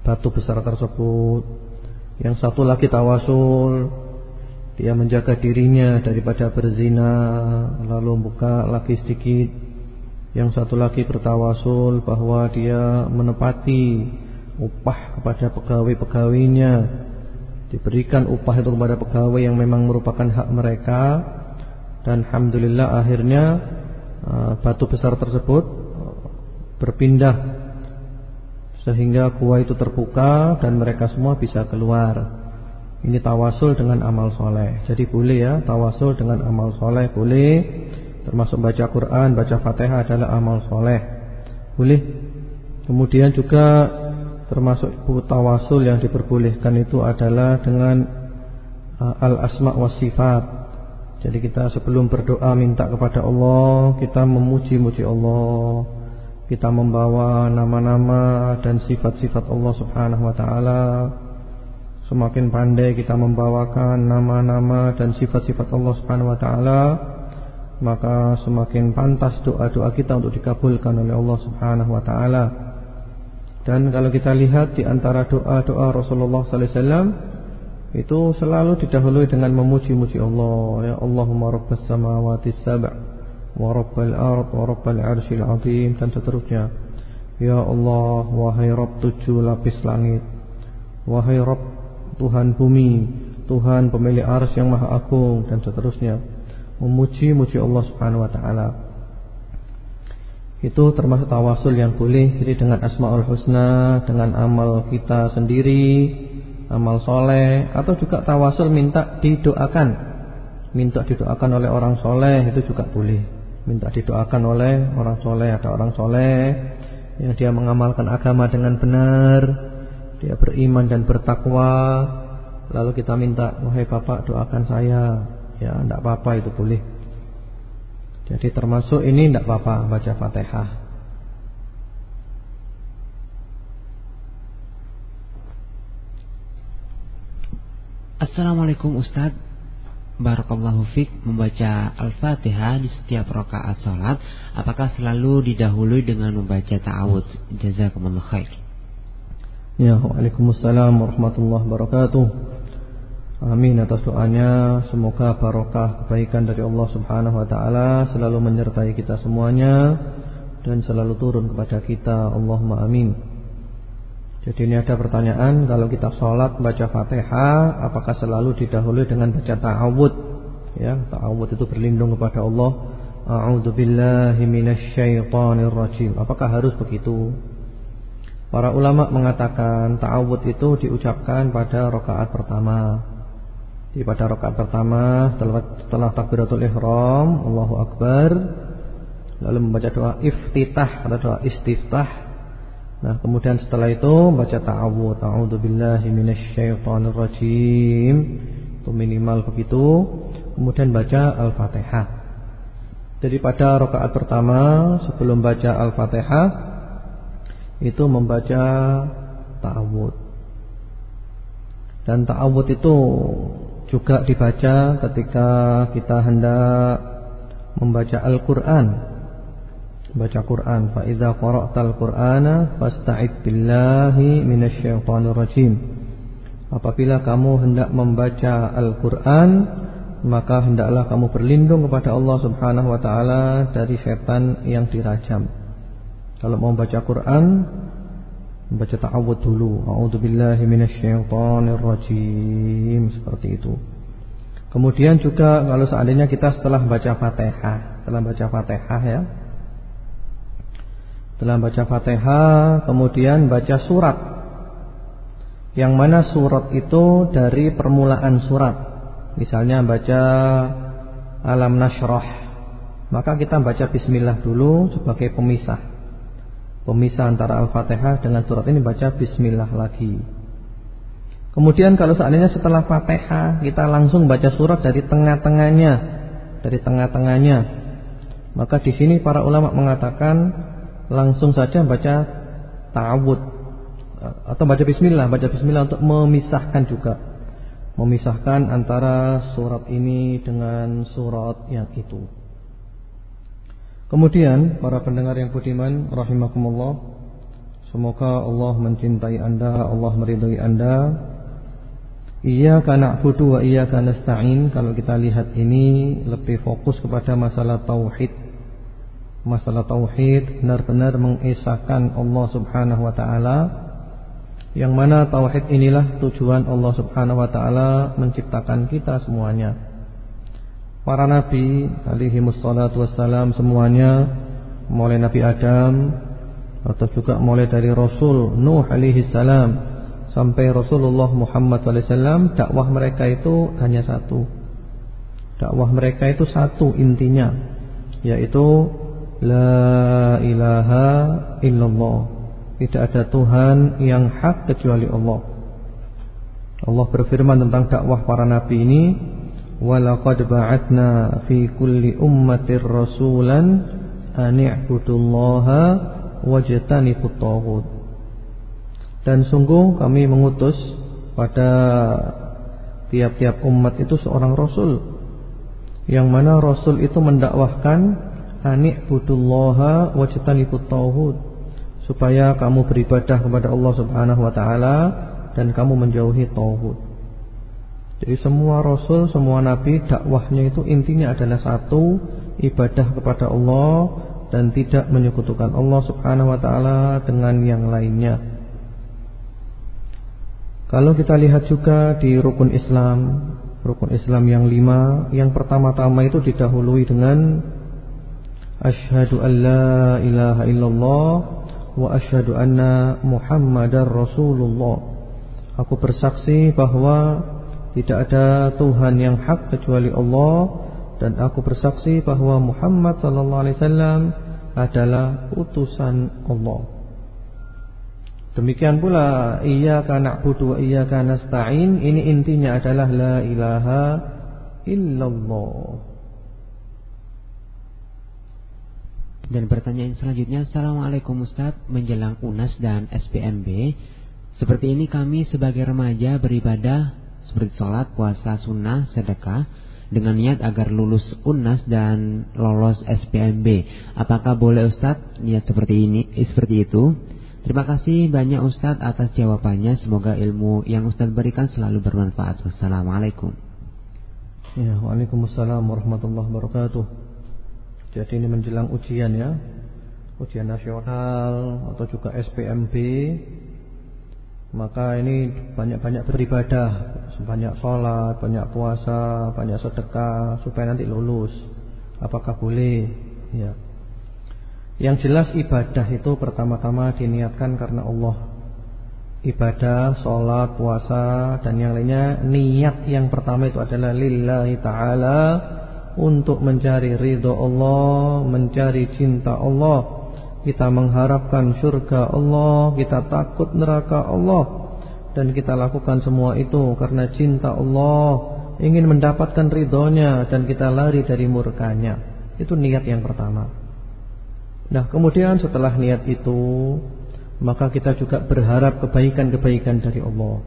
batu besar tersebut. Yang satu lagi tawasul. Dia menjaga dirinya daripada berzina Lalu buka lagi sedikit. Yang satu lagi bertawasul bahwa dia menepati upah kepada pegawai-pegawainya. Diberikan upah itu kepada pegawai yang memang merupakan hak mereka. Dan Alhamdulillah akhirnya uh, Batu besar tersebut uh, Berpindah sehingga gua itu terbuka dan mereka semua bisa keluar. Ini tawasul dengan amal soleh. Jadi boleh ya tawasul dengan amal soleh boleh. Termasuk baca Quran, baca Fatihah adalah amal soleh. Boleh. Kemudian juga termasuk tawasul yang diperbolehkan itu adalah dengan uh, al asma wa sifat. Jadi kita sebelum berdoa minta kepada Allah, kita memuji-muji Allah kita membawa nama-nama dan sifat-sifat Allah Subhanahu wa taala. Semakin pandai kita membawakan nama-nama dan sifat-sifat Allah Subhanahu wa taala, maka semakin pantas doa-doa kita untuk dikabulkan oleh Allah Subhanahu wa taala. Dan kalau kita lihat di antara doa-doa Rasulullah sallallahu alaihi wasallam itu selalu didahului dengan memuji-muji Allah, ya Allahumma rabbas samawati sab' ard wa rabbal arsyil azim dan seterusnya. Ya Allah wahai Rabb tujuh lapis langit. Wahai Rabb Tuhan bumi Tuhan pemilik arsy yang maha agung dan seterusnya. Memuji-muji Allah Subhanahu wa taala. Itu termasuk tawasul yang boleh jadi dengan asmaul husna dengan amal kita sendiri amal soleh atau juga tawasul minta didoakan. Minta didoakan oleh orang soleh itu juga boleh minta didoakan oleh orang soleh ada orang soleh yang dia mengamalkan agama dengan benar dia beriman dan bertakwa. Lalu kita minta wahai bapak doakan saya. Ya tidak apa-apa itu boleh. Jadi termasuk ini tidak apa-apa baca fatihah. Assalamualaikum Ustadz Barakallahu membaca Al-Fatihah di setiap rakaat salat apakah selalu didahului dengan membaca ta'awud jazakumullah khair. Ya Waalaikumsalam warahmatullahi wabarakatuh. Amin atas doanya. Semoga barokah kebaikan dari Allah Subhanahu wa taala selalu menyertai kita semuanya dan selalu turun kepada kita. Allahumma amin jadi ini ada pertanyaan Kalau kita sholat baca fatihah Apakah selalu didahului dengan baca ta'awud? Ya, ta'awud itu berlindung kepada Allah. A'udhu billahi minasyaitanirrajim Apakah harus begitu? Para ulama mengatakan Ta'awud itu diucapkan pada rokaat pertama. Di pada rokaat pertama Setelah, setelah takbiratul ihram Allahu Akbar Lalu membaca doa iftitah. Atau doa istiftah Nah, kemudian setelah itu baca ta'awud, a'udzu billahi minasyaitonir rajim. Itu minimal begitu. Kemudian baca Al-Fatihah. Jadi pada rakaat pertama sebelum baca Al-Fatihah itu membaca ta'awud. Dan ta'awud itu juga dibaca ketika kita hendak membaca Al-Qur'an baca Quran. Fa idza qara'tal qur'ana fasta'id billahi minasyaitonir rajim apabila kamu hendak membaca Al-Qur'an maka hendaklah kamu berlindung kepada Allah Subhanahu wa taala dari setan yang dirajam. Kalau mau baca Quran baca ta'awud dulu. A'udzu billahi minasyaitonir rajim seperti itu. Kemudian juga kalau seandainya kita setelah baca Fatihah, setelah baca Fatihah ya. Setelah baca Fatihah, kemudian baca surat. Yang mana surat itu dari permulaan surat. Misalnya baca Alam Nashrah. Maka kita baca bismillah dulu sebagai pemisah. Pemisah antara Al-Fatihah dengan surat ini baca bismillah lagi. Kemudian kalau seandainya setelah Fatihah kita langsung baca surat dari tengah-tengahnya, dari tengah-tengahnya, maka di sini para ulama mengatakan langsung saja baca ta'awud atau baca bismillah, baca bismillah untuk memisahkan juga. Memisahkan antara surat ini dengan surat yang itu. Kemudian para pendengar yang budiman rahimakumullah, semoga Allah mencintai Anda, Allah meridhai Anda Iyyaka na'budu wa iyyaka nasta'in Kalau kita lihat ini lebih fokus kepada masalah tauhid. Masalah tauhid benar-benar mengesahkan Allah Subhanahu wa taala. Yang mana tauhid inilah tujuan Allah Subhanahu wa taala menciptakan kita semuanya. Para nabi alaihi wassalatu wassalam semuanya mulai Nabi Adam atau juga mulai dari Rasul Nuh alaihi salam sampai Rasulullah Muhammad SAW dakwah mereka itu hanya satu dakwah mereka itu satu intinya yaitu la ilaha illallah. Tidak ada Tuhan yang hak kecuali Allah. Allah berfirman tentang dakwah para nabi ini walaqad ba'atna fi kulli ummatir rasulan an i'budullaha wajtanibut taghut. Dan sungguh kami mengutus pada tiap-tiap umat itu seorang rasul Yang mana rasul itu mendakwahkan Anik budullaha wajtanibut tauhud Supaya kamu beribadah kepada Allah subhanahu wa ta'ala Dan kamu menjauhi tauhud. Jadi semua rasul, semua nabi dakwahnya itu intinya adalah satu Ibadah kepada Allah Dan tidak menyekutukan Allah subhanahu wa ta'ala dengan yang lainnya. Kalau kita lihat juga di rukun Islam Rukun Islam yang lima Yang pertama-tama itu didahului dengan Ashadu an la ilaha illallah Wa ashadu anna muhammadar rasulullah. Aku bersaksi bahwa Tidak ada Tuhan yang hak kecuali Allah Dan aku bersaksi bahwa Muhammad sallallahu alaihi wasallam adalah utusan Allah. Demikian pula iyyaka na'budu wa iyyaka nasta'in. Ini intinya adalah la ilaha illallah. Dan pertanyaan selanjutnya Assalamualaikum Ustaz Menjelang UNAS dan SPMB Seperti ini kami sebagai remaja beribadah Seperti sholat, puasa, sunnah, sedekah Dengan niat agar lulus UNAS dan lolos SPMB Apakah boleh Ustaz niat seperti ini seperti itu Terima kasih banyak Ustadz atas jawabannya. Semoga ilmu yang Ustadz berikan selalu bermanfaat. Wassalamualaikum. Ya, Waalaikumsalam warahmatullahi wabarakatuh. Jadi ini menjelang ujian ya. Ujian nasional atau juga SPMB. Maka ini banyak-banyak beribadah, banyak sholat, banyak puasa, banyak sedekah supaya nanti lulus. Apakah boleh? Ya. Yang jelas ibadah itu pertama-tama diniatkan karena Allah Ibadah, sholat, puasa dan yang lainnya Niat yang pertama itu adalah lillahi ta'ala Untuk mencari ridho Allah Mencari cinta Allah. Kita mengharapkan surga Allah Kita takut neraka Allah. Dan kita lakukan semua itu karena cinta Allah Ingin mendapatkan ridhonya Dan kita lari dari murkanya. Itu niat yang pertama. Nah kemudian setelah niat itu Maka kita juga berharap kebaikan-kebaikan dari Allah.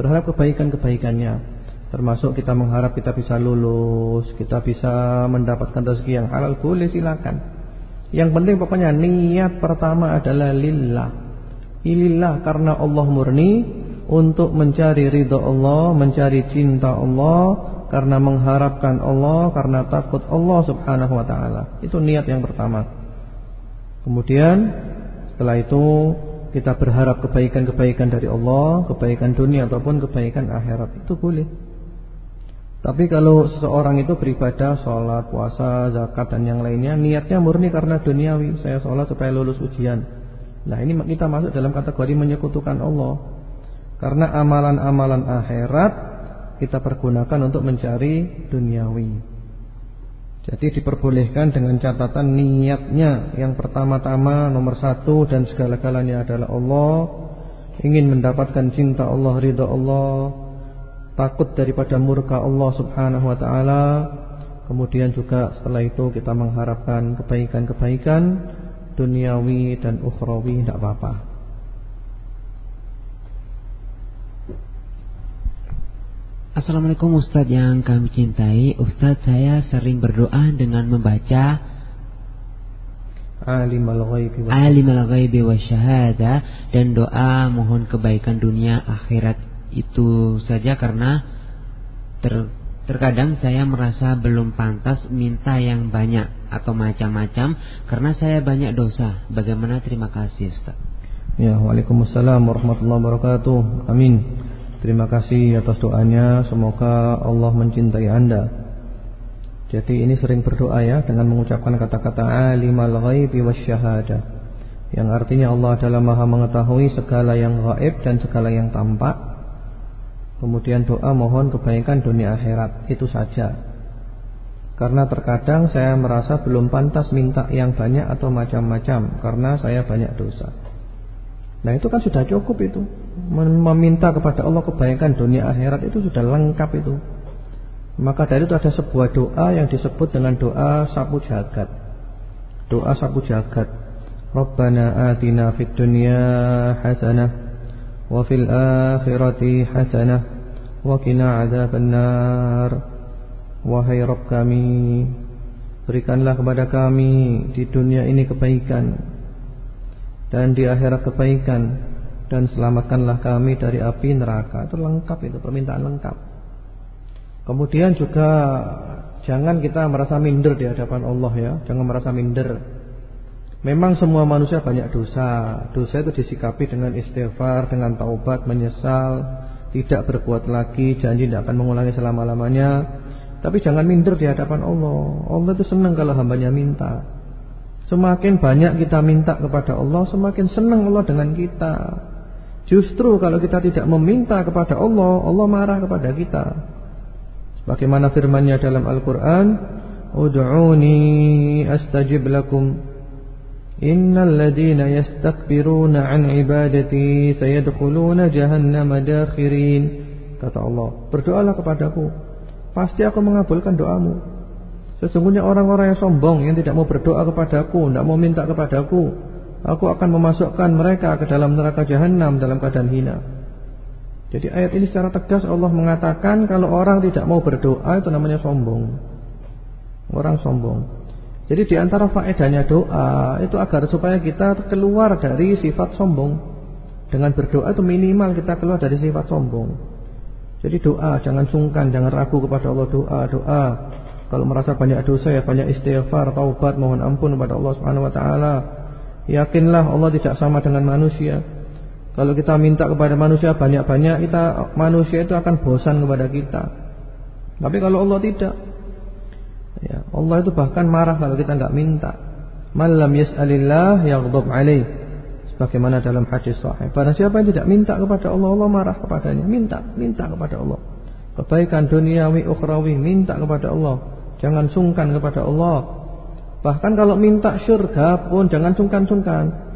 Berharap kebaikan-kebaikannya Termasuk kita mengharap kita bisa lulus Kita bisa mendapatkan rezeki yang halal Boleh silakan. Yang penting pokoknya niat pertama adalah lillah. Ilillah karena Allah murni Untuk mencari ridho Allah Mencari cinta Allah Karena mengharapkan Allah Karena takut Allah subhanahu wa ta'ala. Itu niat yang pertama. Kemudian setelah itu kita berharap kebaikan-kebaikan dari Allah, kebaikan dunia ataupun kebaikan akhirat. Itu boleh. Tapi kalau seseorang itu beribadah, sholat, puasa, zakat dan yang lainnya, niatnya murni karena duniawi. Saya sholat supaya lulus ujian. Nah ini kita masuk dalam kategori menyekutukan Allah. Karena amalan-amalan akhirat kita pergunakan untuk mencari duniawi. Jadi diperbolehkan dengan catatan niatnya yang pertama-tama nomor satu dan segala-galanya adalah Allah. Ingin mendapatkan cinta Allah, ridha Allah, takut daripada murka Allah Subhanahu wa taala. Kemudian juga setelah itu kita mengharapkan kebaikan-kebaikan duniawi dan ukhrawi tidak apa-apa. Assalamualaikum Ustadz yang kami cintai Ustadz saya sering berdoa dengan membaca Alim al-ghaibi wa, Alim al wa syahada Dan doa mohon kebaikan dunia akhirat itu saja karena ter, terkadang saya merasa belum pantas minta yang banyak atau macam-macam karena saya banyak dosa. Bagaimana terima kasih Ustaz? Ya, Waalaikumsalam warahmatullahi wabarakatuh. Amin. Terima kasih atas doanya. Semoga Allah mencintai Anda. Jadi ini sering berdoa ya dengan mengucapkan kata-kata alimal ghaibi wasyahadah. Yang artinya Allah adalah Maha mengetahui segala yang gaib dan segala yang tampak Kemudian doa mohon kebaikan dunia akhirat Itu saja. Karena terkadang saya merasa belum pantas minta yang banyak atau macam-macam Karena saya banyak dosa. Nah itu kan sudah cukup itu. Meminta kepada Allah kebaikan dunia akhirat itu sudah lengkap itu. Maka dari itu ada sebuah doa yang disebut dengan doa sapu jagat. Doa sapu jagat. Rabbana atina fid dunya hasanah وفي الآخرة حسنة وقنا عذاب النار Wahai Rabb kami Berikanlah kepada kami Di dunia ini kebaikan Dan di akhirat kebaikan Dan selamatkanlah kami dari api neraka Itu lengkap itu permintaan lengkap Kemudian juga Jangan kita merasa minder di hadapan Allah ya Jangan merasa minder Memang semua manusia banyak dosa. Dosa itu disikapi dengan istighfar, dengan taubat, menyesal, tidak berbuat lagi, janji tidak akan mengulangi selama-lamanya. Tapi jangan minder di hadapan Allah. Allah itu senang kalau hambanya minta. Semakin banyak kita minta kepada Allah, semakin senang Allah dengan kita. Justru kalau kita tidak meminta kepada Allah, Allah marah kepada kita. Bagaimana firman-Nya dalam Al-Qur'an, "Ud'uni astajib lakum." Innal ladina yastakbiruna an ibadati sayadkhuluna jahannama dakhirin. Kata Allah, berdoalah kepadaku, pasti aku mengabulkan doamu. Sesungguhnya orang-orang yang sombong yang tidak mau berdoa kepadaku, tidak mau minta kepadaku, aku akan memasukkan mereka ke dalam neraka jahanam dalam keadaan hina. Jadi ayat ini secara tegas Allah mengatakan kalau orang tidak mau berdoa itu namanya sombong. Orang sombong. Jadi di antara faedahnya doa itu agar supaya kita keluar dari sifat sombong. Dengan berdoa itu minimal kita keluar dari sifat sombong. Jadi doa, jangan sungkan, jangan ragu kepada Allah doa, doa. Kalau merasa banyak dosa ya banyak istighfar, taubat, mohon ampun kepada Allah Subhanahu wa taala. Yakinlah Allah tidak sama dengan manusia. Kalau kita minta kepada manusia banyak-banyak, kita manusia itu akan bosan kepada kita. Tapi kalau Allah tidak, Ya, Allah itu bahkan marah kalau kita enggak minta. Malam yas'alillah yaghdab alaih. Sebagaimana dalam hadis sahih. Barang siapa yang tidak minta kepada Allah, Allah marah kepadanya. Minta, minta kepada Allah. Kebaikan duniawi ukhrawi, minta kepada Allah. Jangan sungkan kepada Allah. Bahkan kalau minta surga pun jangan sungkan-sungkan.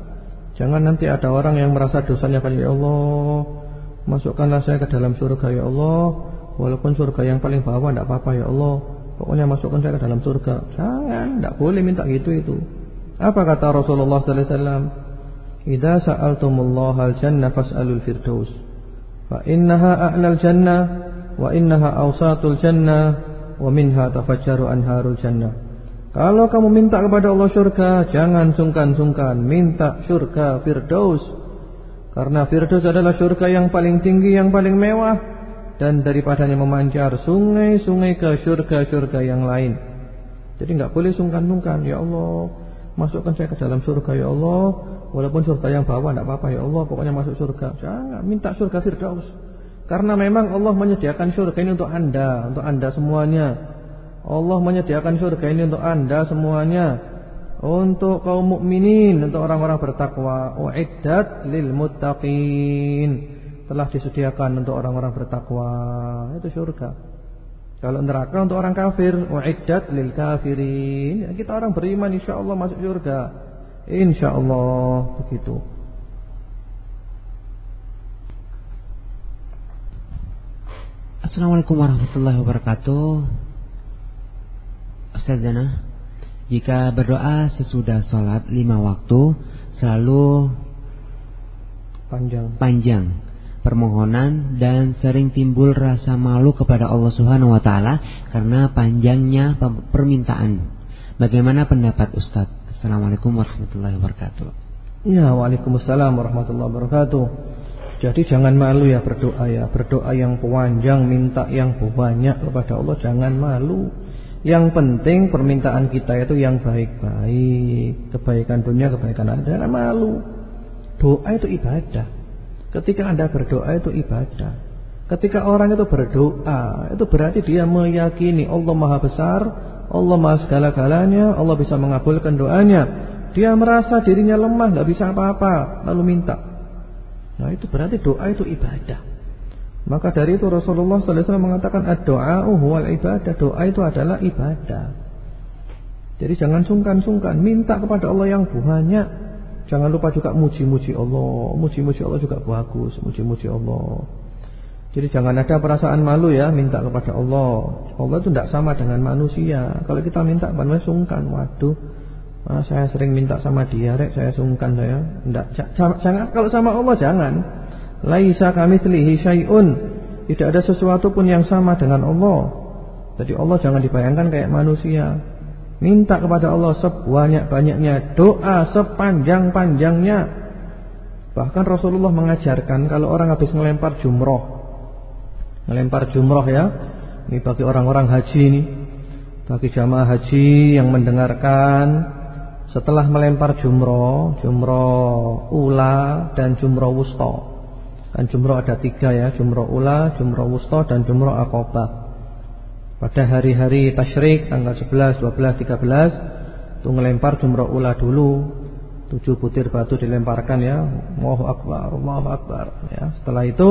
Jangan nanti ada orang yang merasa dosanya kan ya Allah, masukkanlah saya ke dalam surga ya Allah, walaupun surga yang paling bawah tidak apa-apa ya Allah. Pokoknya masukkan saya ke dalam surga. Jangan, tidak boleh minta gitu itu. Apa kata Rasulullah sallallahu alaihi wasallam? "Idza sa'altumullaha al-jannah fas'alul firdaus." Fa innaha a'lal jannah wa innaha awsatul jannah wa minha tafajjaru anharul jannah. Kalau kamu minta kepada Allah surga, jangan sungkan-sungkan minta surga Firdaus. Karena Firdaus adalah surga yang paling tinggi, yang paling mewah dan daripadanya memancar sungai-sungai ke surga-surga yang lain. Jadi nggak boleh sungkan-sungkan, ya Allah, masukkan saya ke dalam surga ya Allah, walaupun surga yang bawah enggak apa-apa ya Allah, pokoknya masuk surga. Jangan minta surga Firdaus. Karena memang Allah menyediakan surga ini untuk anda Untuk anda semuanya Allah menyediakan surga ini untuk anda semuanya Untuk kaum mukminin Untuk orang-orang bertakwa Uiddat lil muttaqin Telah disediakan untuk orang-orang bertakwa Itu surga Kalau neraka untuk orang kafir Uiddat lil kafirin. Ya, Kita orang beriman insya Allah masuk surga Insya Allah Begitu. Assalamualaikum warahmatullahi wabarakatuh. Ustaz Dana Jika berdoa sesudah sholat lima waktu Selalu Panjang. Panjang Permohonan dan sering timbul rasa malu kepada Allah subhanahu wa ta'ala Karena panjangnya permintaan. Bagaimana pendapat Ustaz? Assalamualaikum warahmatullahi wabarakatuh. Ya, waalaikumsalam warahmatullahi wabarakatuh. Jadi jangan malu ya berdoa ya. Berdoa yang panjang Minta yang banyak kepada Allah Jangan malu. Yang penting permintaan kita itu yang baik-baik. Kebaikan dunia, kebaikan ada Jangan malu. Doa itu ibadah Ketika anda berdoa itu ibadah Ketika orang itu berdoa Itu berarti dia meyakini Allah maha besar Allah maha segala-galanya Allah bisa mengabulkan doanya Dia merasa dirinya lemah nggak bisa apa-apa Lalu minta Nah itu berarti doa itu ibadah. Maka dari itu Rasulullah SAW mengatakan doa huwal ibadah. Doa itu adalah ibadah. Jadi jangan sungkan-sungkan, minta kepada Allah yang banyak. Jangan lupa juga muji-muji Allah. Muji-muji Allah juga bagus, muji-muji Allah. Jadi jangan ada perasaan malu ya minta kepada Allah. Allah itu tidak sama dengan manusia. Kalau kita minta banyak sungkan, waduh Ah, saya sering minta sama dia, rek saya sungkan saya. Enggak, jangan kalau sama Allah jangan. Laisa kamitslihi syai'un. Tidak ada sesuatu pun yang sama dengan Allah. Jadi Allah jangan dibayangkan kayak manusia. Minta kepada Allah sebanyak-banyaknya, doa sepanjang-panjangnya. Bahkan Rasulullah mengajarkan kalau orang habis melempar jumroh, melempar jumroh ya, ini bagi orang-orang haji ini, bagi jamaah haji yang mendengarkan setelah melempar jumroh, jumroh ula dan jumroh wusto. Kan jumroh ada tiga ya, jumroh ula, jumroh wusto dan jumroh akobah. Pada hari-hari tasyrik tanggal 11, 12, 13 itu melempar jumroh ula dulu. Tujuh butir batu dilemparkan ya. Allahu akbar, Allahu akbar ya. Setelah itu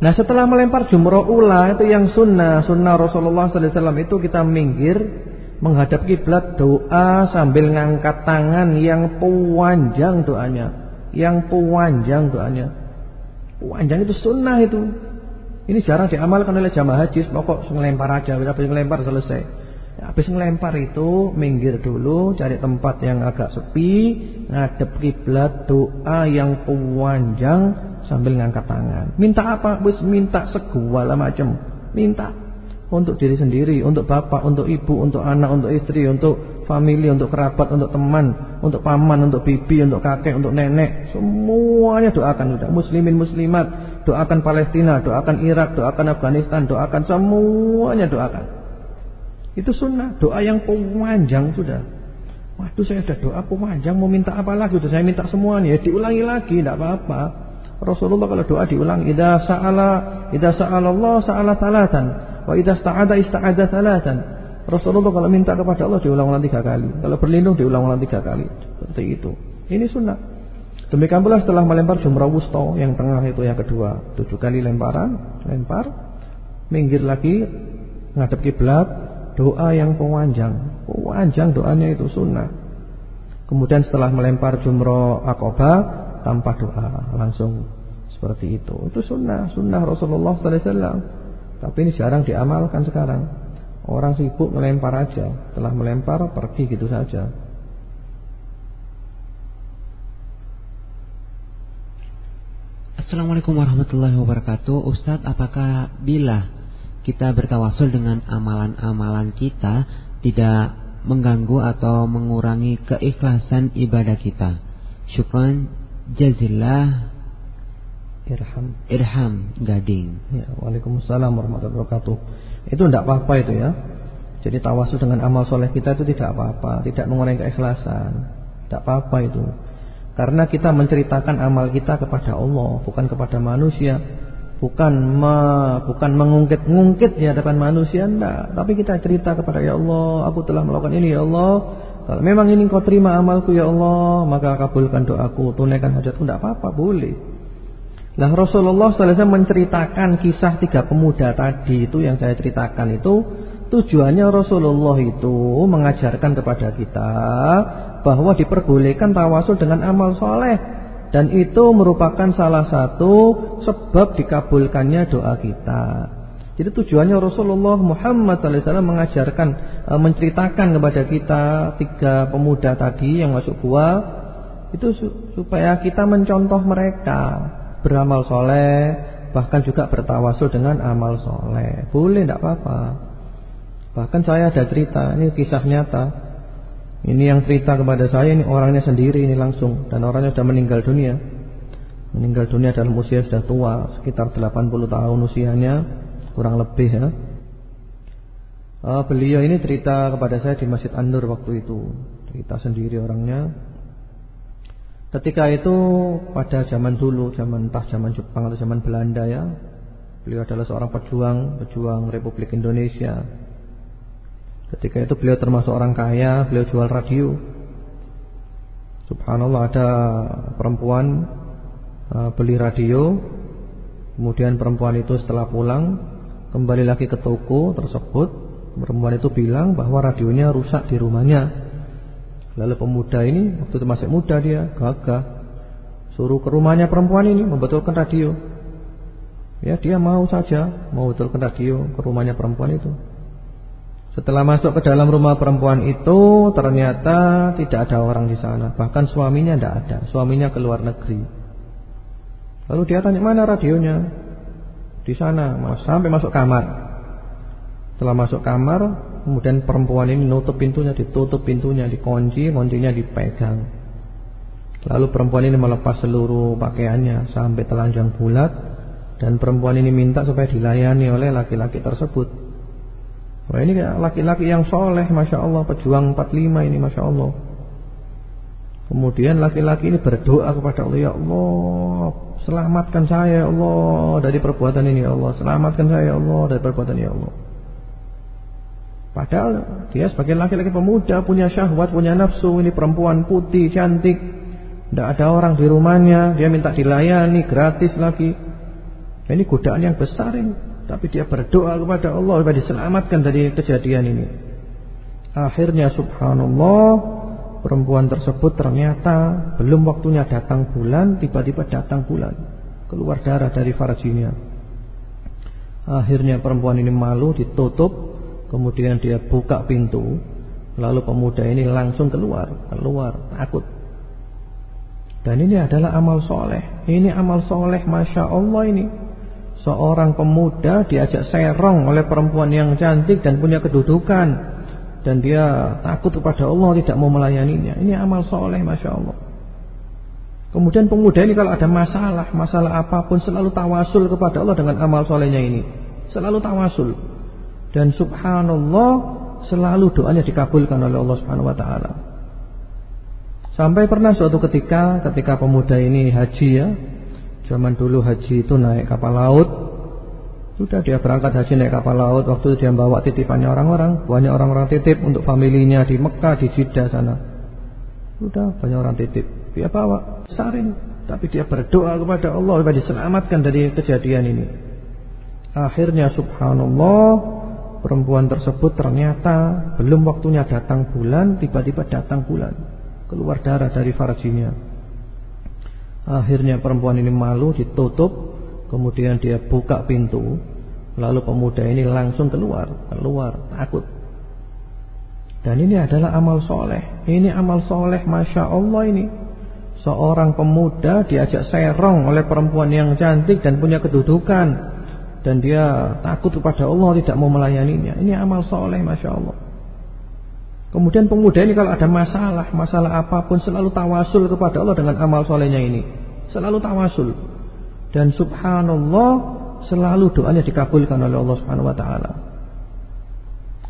Nah setelah melempar jumroh ula itu yang sunnah Sunnah Rasulullah SAW itu kita minggir menghadap kiblat doa sambil ngangkat tangan yang panjang doanya, yang panjang doanya. Panjang itu sunnah itu. Ini jarang diamalkan oleh jamaah haji, pokok ngelempar aja, habis ngelempar selesai. Ya, habis ngelempar itu minggir dulu, cari tempat yang agak sepi, ngadep kiblat, doa yang panjang sambil ngangkat tangan. Minta apa? Wis minta segala macam. Minta untuk diri sendiri, untuk bapak, untuk ibu, untuk anak, untuk istri, untuk famili, untuk kerabat, untuk teman, untuk paman, untuk bibi, untuk kakek, untuk nenek, semuanya doakan sudah. Muslimin muslimat, doakan Palestina, doakan Irak, doakan Afghanistan, doakan semuanya doakan. Itu sunnah, doa yang panjang sudah. Waduh saya sudah doa panjang mau minta apa lagi? Sudah saya minta semuanya, ya, diulangi lagi, tidak apa-apa. Rasulullah kalau doa diulang, idza sa'ala, idza sa'ala Allah sa'ala talatan. Wa idza ista'ada ista'ada thalathan. Rasulullah kalau minta kepada Allah diulang-ulang tiga kali. Kalau berlindung diulang-ulang tiga kali. Seperti itu. Ini sunnah. Demikian pula setelah melempar jumrah wusto yang tengah itu yang kedua, tujuh kali lemparan, lempar, minggir lagi, ngadep kiblat, doa yang panjang, panjang doanya itu sunnah. Kemudian setelah melempar jumrah akobah tanpa doa langsung seperti itu. Itu sunnah, sunnah Rasulullah Sallallahu Alaihi Wasallam. Tapi ini jarang diamalkan sekarang. Orang sibuk melempar aja, telah melempar pergi gitu saja. Assalamualaikum warahmatullahi wabarakatuh Ustadz apakah bila kita bertawasul dengan amalan-amalan kita Tidak mengganggu atau mengurangi keikhlasan ibadah kita Syukran jazillah Irham. Irham Gading. Ya, Waalaikumsalam warahmatullahi wabarakatuh. Itu tidak apa-apa itu ya. Jadi tawasul dengan amal soleh kita itu tidak apa-apa, tidak mengurangi keikhlasan. Tidak apa-apa itu. Karena kita menceritakan amal kita kepada Allah, bukan kepada manusia. Bukan me, bukan mengungkit-ungkit di hadapan manusia enggak, tapi kita cerita kepada ya Allah, aku telah melakukan ini ya Allah. Kalau memang ini kau terima amalku ya Allah, maka kabulkan doaku, tunaikan hajatku enggak apa-apa, boleh. Nah Rasulullah SAW menceritakan kisah tiga pemuda tadi itu yang saya ceritakan itu tujuannya Rasulullah itu mengajarkan kepada kita bahwa diperbolehkan tawasul dengan amal soleh dan itu merupakan salah satu sebab dikabulkannya doa kita. Jadi tujuannya Rasulullah Muhammad SAW mengajarkan, e, menceritakan kepada kita tiga pemuda tadi yang masuk gua itu supaya kita mencontoh mereka beramal soleh, bahkan juga bertawasul dengan amal soleh. Boleh, tidak apa-apa. Bahkan saya ada cerita, ini kisah nyata. Ini yang cerita kepada saya ini orangnya sendiri ini langsung dan orangnya sudah meninggal dunia. Meninggal dunia dalam usia sudah tua, sekitar 80 tahun usianya, kurang lebih ya. Uh, beliau ini cerita kepada saya di Masjid Andur waktu itu. Cerita sendiri orangnya. Ketika itu pada zaman dulu, zaman entah zaman Jepang atau zaman Belanda ya. Beliau adalah seorang pejuang, pejuang Republik Indonesia Ketika itu beliau termasuk orang kaya, beliau jual radio. Subhanallah ada perempuan uh, beli radio, kemudian perempuan itu setelah pulang kembali lagi ke toko tersebut, perempuan itu bilang bahwa radionya rusak di rumahnya. Lalu pemuda ini waktu itu masih muda dia, gagah, suruh ke rumahnya perempuan ini membetulkan radio. Ya dia mau saja mau betulkan radio ke rumahnya perempuan itu. Setelah masuk ke dalam rumah perempuan itu ternyata tidak ada orang di sana, bahkan suaminya tidak ada, suaminya ke luar negeri. Lalu dia tanya mana radionya? Di sana, sampai masuk kamar. Setelah masuk kamar, kemudian perempuan ini nutup pintunya, ditutup pintunya, dikunci, kuncinya dipegang. Lalu perempuan ini melepas seluruh pakaiannya sampai telanjang bulat dan perempuan ini minta supaya dilayani oleh laki-laki tersebut. Wah ini laki-laki yang soleh Masya Allah. Pejuang 45 ini Masya Allah. Kemudian laki-laki ini berdoa kepada Allah Ya Allah Selamatkan saya ya Allah Dari perbuatan ini ya Allah. Selamatkan saya ya Allah Dari perbuatan ini ya Allah. Padahal dia sebagai laki-laki pemuda Punya syahwat, punya nafsu. Ini perempuan putih, cantik. Tidak ada orang di rumahnya. Dia minta dilayani, gratis lagi. Ini godaan yang besar ini tapi dia berdoa kepada Allah supaya diselamatkan dari kejadian ini. Akhirnya subhanallah perempuan tersebut ternyata belum waktunya datang bulan, tiba-tiba datang bulan. Keluar darah dari farjinya. Akhirnya perempuan ini malu ditutup, kemudian dia buka pintu, lalu pemuda ini langsung keluar, keluar takut. Dan ini adalah amal soleh. Ini amal soleh, masya Allah ini seorang pemuda diajak serong oleh perempuan yang cantik dan punya kedudukan. Dan dia takut kepada Allah tidak mau melayaninya. Ini amal soleh masya Allah. Kemudian pemuda ini kalau ada masalah masalah apa pun selalu tawasul kepada Allah dengan amal solehnya ini. Selalu tawasul. Dan subhanallah selalu doanya dikabulkan oleh Allah subhanahu wa taala. Sampai pernah suatu ketika ketika pemuda ini haji ya Zaman dulu haji itu naik kapal laut. Sudah dia berangkat haji naik kapal laut. Waktu itu dia bawa titipannya orang-orang. Banyak orang-orang titip untuk familinya di Mekah, di Jeddah sana. Sudah banyak orang titip. Dia bawa saring. Tapi dia berdoa kepada Allah supaya diselamatkan dari kejadian ini. Akhirnya subhanallah perempuan tersebut ternyata belum waktunya datang bulan, tiba-tiba datang bulan. Keluar darah dari farjinya. Akhirnya perempuan ini malu ditutup Kemudian dia buka pintu. Lalu pemuda ini langsung keluar Keluar takut. Dan ini adalah amal soleh. Ini amal soleh Masya Allah ini. Seorang pemuda diajak serong oleh perempuan yang cantik dan punya kedudukan. Dan dia takut kepada Allah tidak mau melayaninya. Ini amal soleh Masya Allah Kemudian pemuda ini kalau ada masalah, masalah apa pun selalu tawasul kepada Allah dengan amal solehnya ini. Selalu tawasul. Dan subhanallah selalu doanya dikabulkan oleh Allah Subhanahu wa taala.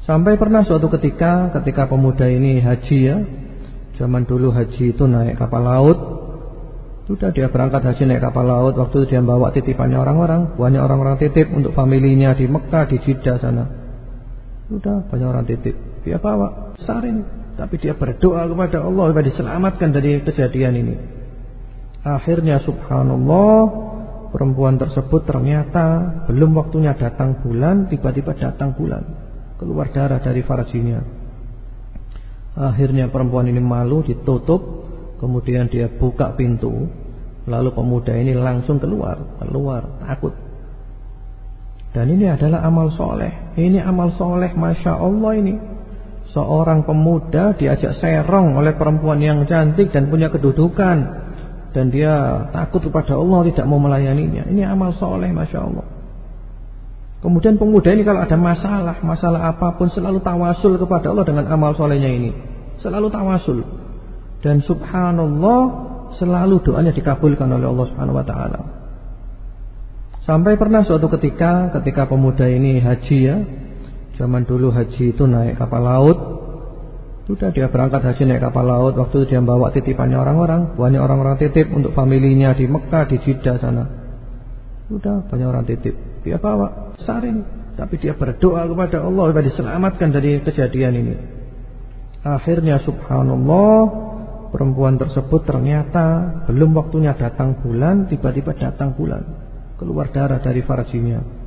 Sampai pernah suatu ketika ketika pemuda ini haji ya. Zaman dulu haji itu naik kapal laut. Sudah dia berangkat haji naik kapal laut Waktu itu dia bawa titipannya orang-orang Banyak orang-orang titip untuk familinya di Mekah, di Jeddah sana Sudah banyak orang titip Dia bawa sarin Tapi dia berdoa kepada Allah Supaya diselamatkan dari kejadian ini Akhirnya subhanallah Perempuan tersebut ternyata Belum waktunya datang bulan Tiba-tiba datang bulan Keluar darah dari farjinya Akhirnya perempuan ini malu Ditutup Kemudian dia buka pintu Lalu pemuda ini langsung keluar, keluar, takut. Dan ini adalah amal soleh. Ini amal soleh, masya Allah ini. Seorang pemuda diajak serong oleh perempuan yang cantik dan punya kedudukan, dan dia takut kepada Allah tidak mau melayaninya. Ini amal soleh, masya Allah. Kemudian pemuda ini kalau ada masalah, masalah apa pun selalu tawasul kepada Allah dengan amal solehnya ini. Selalu tawasul. Dan subhanallah selalu doanya dikabulkan oleh Allah Subhanahu wa taala. Sampai pernah suatu ketika ketika pemuda ini haji ya. Zaman dulu haji itu naik kapal laut. Sudah dia berangkat haji naik kapal laut waktu itu dia bawa titipannya orang-orang, banyak orang-orang titip untuk familinya di Mekah, di Jeddah sana. Sudah banyak orang titip. Dia bawa saring, tapi dia berdoa kepada Allah supaya diselamatkan dari kejadian ini. Akhirnya subhanallah perempuan tersebut ternyata belum waktunya datang bulan, tiba-tiba datang bulan. Keluar darah dari farjinya.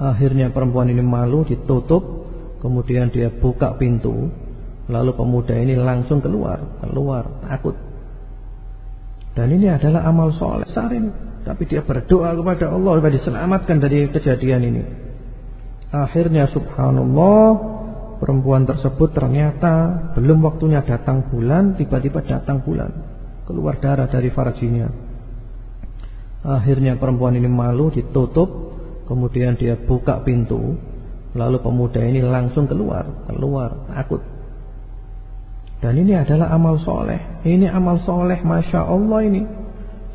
Akhirnya perempuan ini malu, ditutup, kemudian dia buka pintu. Lalu pemuda ini langsung keluar, keluar, takut. Dan ini adalah amal soleh sarin. Tapi dia berdoa kepada Allah supaya diselamatkan dari kejadian ini. Akhirnya subhanallah perempuan tersebut ternyata belum waktunya datang bulan, tiba-tiba datang bulan. Keluar darah dari farjinya. Akhirnya perempuan ini malu, ditutup, kemudian dia buka pintu. Lalu pemuda ini langsung keluar, keluar, takut. Dan ini adalah amal soleh. Ini amal soleh, masya Allah ini.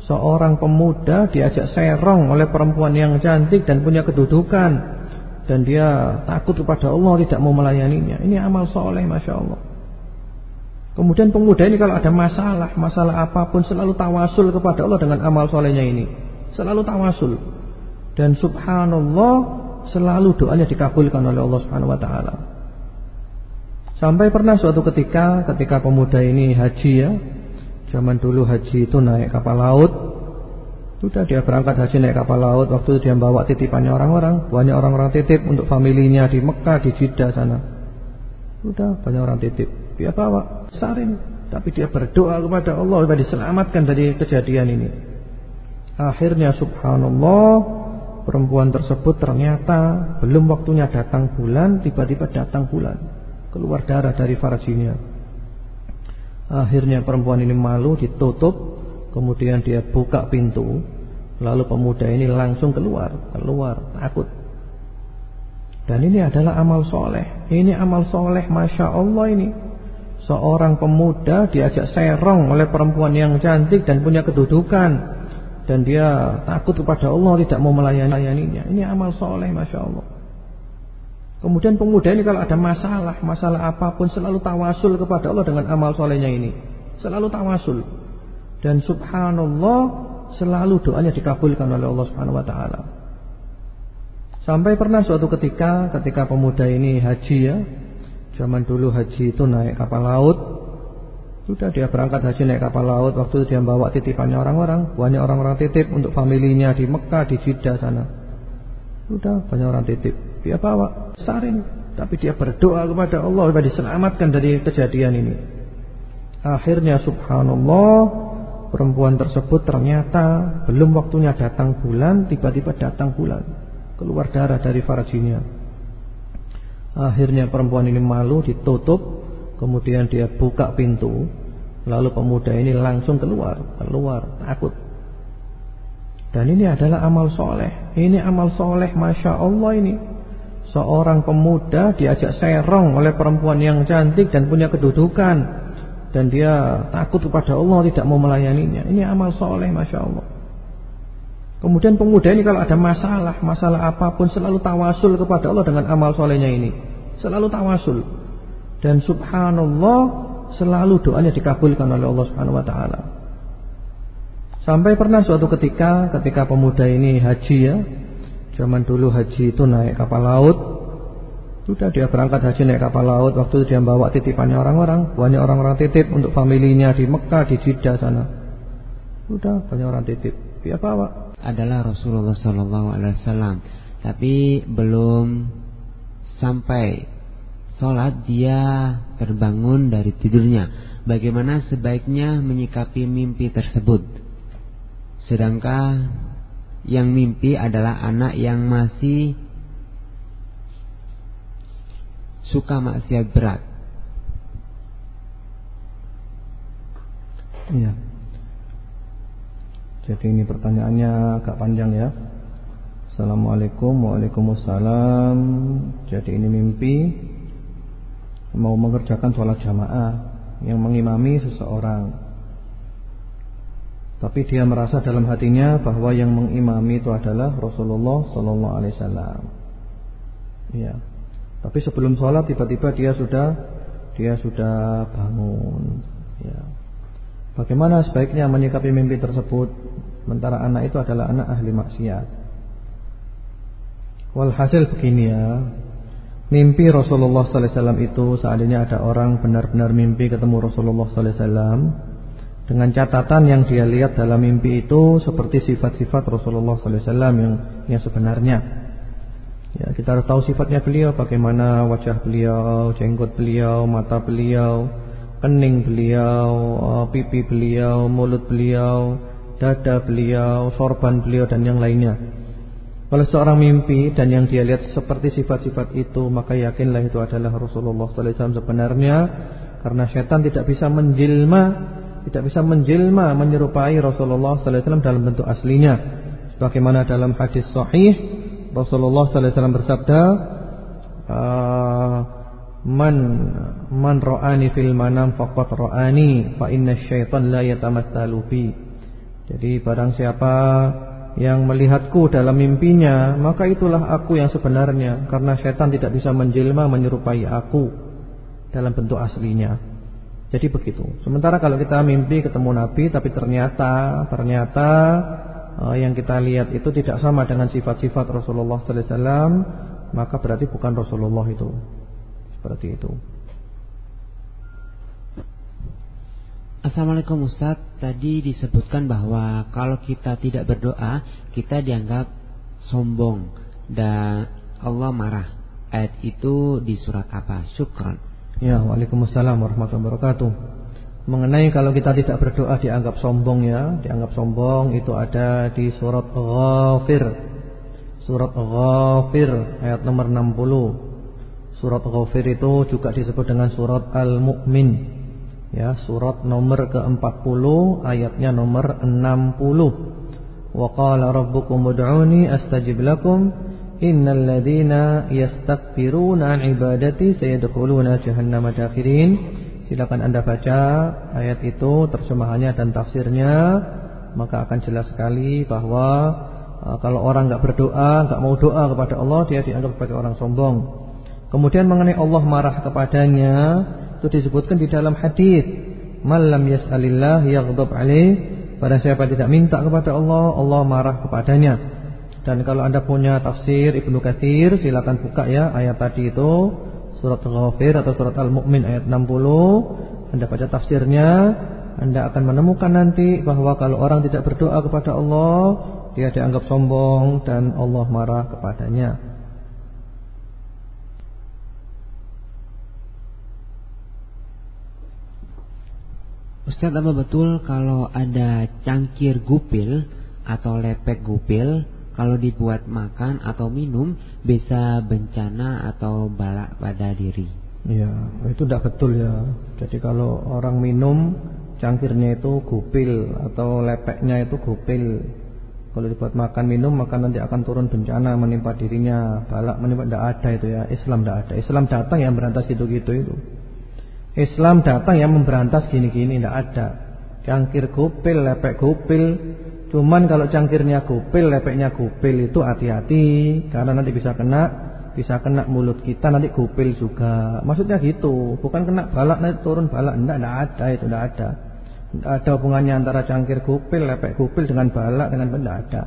Seorang pemuda diajak serong oleh perempuan yang cantik dan punya kedudukan dan dia takut kepada Allah tidak mau melayaninya. Ini amal soleh, masya Allah. Kemudian pemuda ini kalau ada masalah, masalah apa pun selalu tawasul kepada Allah dengan amal solehnya ini. Selalu tawasul. Dan subhanallah selalu doanya dikabulkan oleh Allah subhanahu wa ta'ala. Sampai pernah suatu ketika, ketika pemuda ini haji ya. Zaman dulu haji itu naik kapal laut. Sudah dia berangkat haji naik kapal laut Waktu itu dia bawa titipannya orang-orang. Banyak orang-orang titip untuk familinya di Mekah, di Jeddah sana. Sudah banyak orang titip. Dia bawa sarin Tapi dia berdoa kepada Allah Supaya diselamatkan dari kejadian ini. Akhirnya subhanallah Perempuan tersebut ternyata Belum waktunya datang bulan Tiba-tiba datang bulan. Keluar darah dari farjinya Akhirnya perempuan ini malu Ditutup Kemudian dia buka pintu. Lalu pemuda ini langsung keluar Keluar, takut. Dan ini adalah amal soleh. Ini amal soleh, Masya Allah ini. Seorang pemuda diajak serong oleh perempuan yang cantik dan punya kedudukan Dan dia takut kepada Allah tidak mau melayaninya Ini amal soleh, Masya Allah Kemudian pemuda ini kalau ada masalah Masalah apa pun selalu tawasul kepada Allah dengan amal solehnya ini Selalu tawasul dan subhanallah selalu doanya dikabulkan oleh Allah Subhanahu wa taala. Sampai pernah suatu ketika ketika pemuda ini haji ya. Zaman dulu haji itu naik kapal laut. Sudah dia berangkat haji naik kapal laut waktu itu dia bawa titipannya orang-orang, banyak orang-orang titip untuk familinya di Mekah, di Jeddah sana. Sudah banyak orang titip. Dia bawa sarin, tapi dia berdoa kepada Allah supaya diselamatkan dari kejadian ini. Akhirnya subhanallah perempuan tersebut ternyata belum waktunya datang bulan, tiba-tiba datang bulan. Keluar darah dari farjinya. Akhirnya perempuan ini malu, ditutup, kemudian dia buka pintu. Lalu pemuda ini langsung keluar, keluar, takut. Dan ini adalah amal soleh. Ini amal soleh, masya Allah ini. Seorang pemuda diajak serong oleh perempuan yang cantik dan punya kedudukan dan dia takut kepada Allah tidak mau melayaninya. Ini amal soleh, masya Allah. Kemudian pemuda ini kalau ada masalah, masalah apa pun selalu tawasul kepada Allah dengan amal solehnya ini. Selalu tawasul. Dan subhanallah selalu doanya dikabulkan oleh Allah Subhanahu wa taala. Sampai pernah suatu ketika ketika pemuda ini haji ya. Zaman dulu haji itu naik kapal laut. Sudah dia berangkat haji naik kapal laut Waktu itu dia bawa titipannya orang-orang Banyak orang-orang titip untuk familinya di Mekah Di Jeddah sana Sudah banyak orang titip Dia bawa Adalah Rasulullah SAW Tapi belum sampai sholat dia terbangun dari tidurnya Bagaimana sebaiknya menyikapi mimpi tersebut Sedangkan yang mimpi adalah anak yang masih suka maksiat berat. Iya. Jadi ini pertanyaannya agak panjang ya. Assalamualaikum Waalaikumsalam Jadi ini mimpi Mau mengerjakan sholat jamaah Yang mengimami seseorang Tapi dia merasa dalam hatinya Bahwa yang mengimami itu adalah Rasulullah Sallallahu Alaihi Wasallam Ya tapi sebelum sholat tiba-tiba dia sudah dia sudah bangun. Ya. Bagaimana sebaiknya menyikapi mimpi tersebut? Sementara anak itu adalah anak ahli maksiat. Walhasil begini ya. Mimpi Rasulullah wasallam itu seandainya ada orang benar-benar mimpi ketemu Rasulullah wasallam dengan catatan yang dia lihat dalam mimpi itu seperti sifat-sifat Rasulullah wasallam yang yang sebenarnya. Ya, kita harus tahu sifatnya beliau, bagaimana wajah beliau, jenggot beliau, mata beliau, kening beliau, eh, pipi beliau, mulut beliau, dada beliau, sorban beliau dan yang lainnya. Kalau seorang mimpi dan yang dia lihat seperti sifat-sifat itu, maka yakinlah itu adalah Rasulullah SAW sebenarnya, karena setan tidak bisa menjelma, tidak bisa menjelma menyerupai Rasulullah SAW dalam bentuk aslinya. Sebagaimana dalam hadis sahih Rasulullah sallallahu alaihi wasallam bersabda, ah, "Man man ra'ani fil manam ra'ani fa inna syaitan la yatamatsalu bi." Jadi barang siapa yang melihatku dalam mimpinya, maka itulah aku yang sebenarnya karena syaitan tidak bisa menjelma menyerupai aku dalam bentuk aslinya. Jadi begitu. Sementara kalau kita mimpi ketemu Nabi tapi ternyata ternyata uh, yang kita lihat itu tidak sama dengan sifat-sifat Rasulullah sallallahu alaihi wasallam, maka berarti bukan Rasulullah itu. Seperti itu. Assalamualaikum Ustaz Tadi disebutkan bahwa Kalau kita tidak berdoa Kita dianggap sombong Dan Allah marah Ayat itu di surat apa? Syukran Ya, Waalaikumsalam warahmatullahi wabarakatuh mengenai kalau kita tidak berdoa dianggap sombong ya, dianggap sombong itu ada di surat Ghafir. Surat Ghafir ayat nomor 60. Surat Ghafir itu juga disebut dengan surat Al-Mu'min. Ya, surat nomor ke-40 ayatnya nomor 60. Wa qala rabbukum ud'uni astajib lakum innal ladzina yastakbiruna an ibadati sayadkhuluna jahannama dakhirin. Silakan Anda baca ayat itu terjemahannya dan tafsirnya maka akan jelas sekali bahwa uh, kalau orang enggak berdoa, enggak mau doa kepada Allah dia dianggap sebagai orang sombong. Kemudian mengenai Allah marah kepadanya itu disebutkan di dalam hadis, "Malam yas'alillah yaghdab alaih." Pada siapa tidak minta kepada Allah, Allah marah kepadanya. Dan kalau Anda punya tafsir Ibnu Katsir, silakan buka ya ayat tadi itu surat Ghafir atau surat Al-Mu'min ayat 60 Anda baca tafsirnya Anda akan menemukan nanti bahwa kalau orang tidak berdoa kepada Allah Dia dianggap sombong dan Allah marah kepadanya Ustaz apa betul kalau ada cangkir gupil atau lepek gupil kalau dibuat makan atau minum bisa bencana atau balak pada diri. Ya, itu tidak betul ya. Jadi kalau orang minum cangkirnya itu gupil atau lepeknya itu gupil. Kalau dibuat makan minum maka nanti akan turun bencana menimpa dirinya, balak menimpa tidak ada itu ya. Islam tidak ada. Islam datang yang berantas gitu-gitu itu. Islam datang yang memberantas gini-gini tidak ada. Cangkir gupil, lepek gupil Cuman kalau cangkirnya gupil, lepeknya gupil itu hati-hati karena nanti bisa kena bisa kena mulut kita nanti gupil juga. Maksudnya gitu, bukan kena balak nanti turun balak. Enggak ada itu, enggak ada. ada hubungannya antara cangkir gupil, lepek gupil dengan balak dengan benda ada.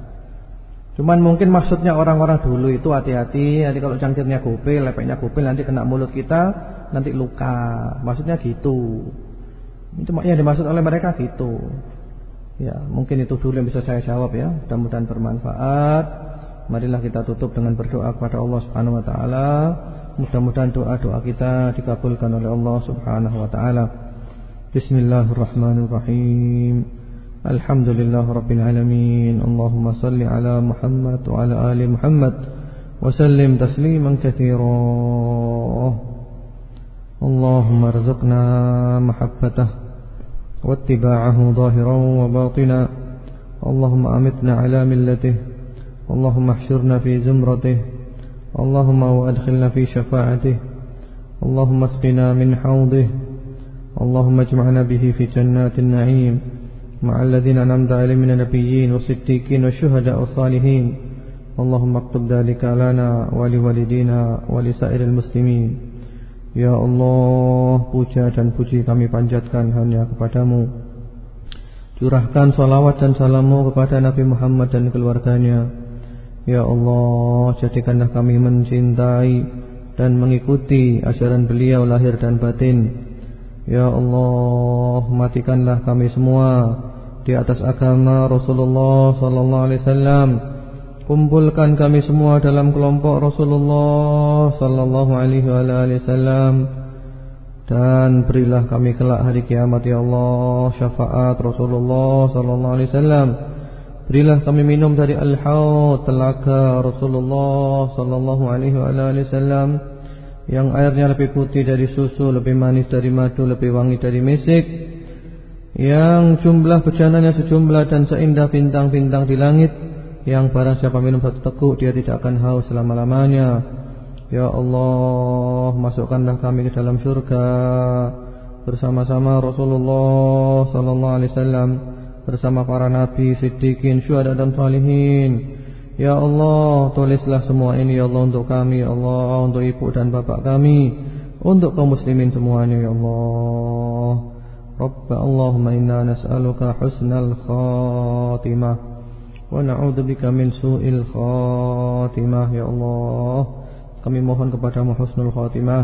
Cuman mungkin maksudnya orang-orang dulu itu hati-hati, nanti kalau cangkirnya gupil, lepeknya gupil nanti kena mulut kita, nanti luka. Maksudnya gitu. Itu yang dimaksud oleh mereka gitu. Ya, mungkin itu dulu yang bisa saya jawab ya. Mudah-mudahan bermanfaat. Marilah kita tutup dengan berdoa kepada Allah Subhanahu wa taala. Mudah-mudahan doa-doa kita dikabulkan oleh Allah Subhanahu wa taala. Bismillahirrahmanirrahim. الحمد لله رب العالمين. اللهم صل على محمد وعلى آل محمد وسلم تسليما كثيرا. اللهم ارزقنا محبته واتباعه ظاهرا وباطنا. اللهم أمتنا على ملته. اللهم احشرنا في زمرته. اللهم وأدخلنا في شفاعته. اللهم اسقنا من حوضه. اللهم اجمعنا به في جنات النعيم. مع الذين أنعمت عليهم من النبيين والصديقين والشهداء والصالحين اللهم اكتب ذلك لنا ولوالدينا ولسائر المسلمين Ya Allah, puja dan puji kami panjatkan hanya kepadamu. Curahkan salawat dan salamu kepada Nabi Muhammad dan keluarganya. Ya Allah, jadikanlah kami mencintai dan mengikuti ajaran beliau lahir dan batin. Ya Allah, matikanlah kami semua di atas agama Rasulullah sallallahu alaihi wasallam. Kumpulkan kami semua dalam kelompok Rasulullah sallallahu alaihi wasallam. Dan berilah kami kelak hari kiamat ya Allah syafaat Rasulullah sallallahu alaihi wasallam. Berilah kami minum dari al-haud telaga Rasulullah sallallahu alaihi wasallam yang airnya lebih putih dari susu, lebih manis dari madu, lebih wangi dari misik. Yang jumlah bejananya sejumlah dan seindah bintang-bintang di langit yang barang siapa minum satu teguk dia tidak akan haus selama-lamanya. Ya Allah, masukkanlah kami ke dalam surga bersama-sama Rasulullah sallallahu alaihi wasallam bersama para nabi, siddiqin, syuhada dan salihin. Ya Allah tulislah semua ini Ya Allah untuk kami Ya Allah untuk ibu dan bapak kami Untuk kaum muslimin semuanya Ya Allah. Rabba Allahumma inna nas'aluka husnal khatimah Wa na'udzubika min su'il khatimah Ya Allah. Kami mohon kepadamu husnul khatimah.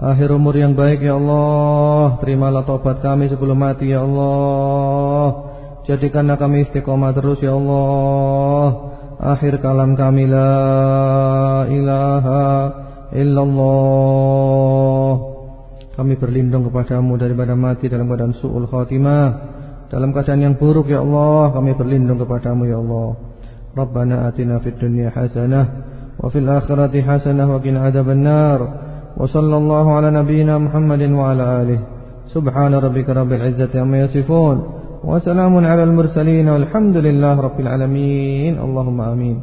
Akhir umur yang baik ya Allah. Terimalah tobat kami sebelum mati ya Allah. Jadikanlah kami istiqomah terus ya Allah akhir kalam kami la ilaha illallah. Kami berlindung kepadamu daripada mati dalam keadaan su'ul khatimah. Dalam keadaan yang buruk ya Allah kami berlindung kepadamu ya Allah. Rabbana atina fid dunya hasanah wa fil akhirati hasanah wa qina adzabannar. Wa sallallahu ala nabiyyina Muhammadin wa ala alihi. Subhana rabbika rabbil izzati amma yasifun وسلام على المرسلين والحمد لله رب العالمين. اللهم آمين.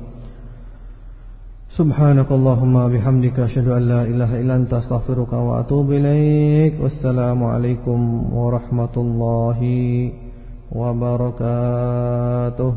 سبحانك اللهم بحمدك أشهد أن لا إله إلا أنت أستغفرك وأتوب إليك. والسلام عليكم ورحمة الله وبركاته.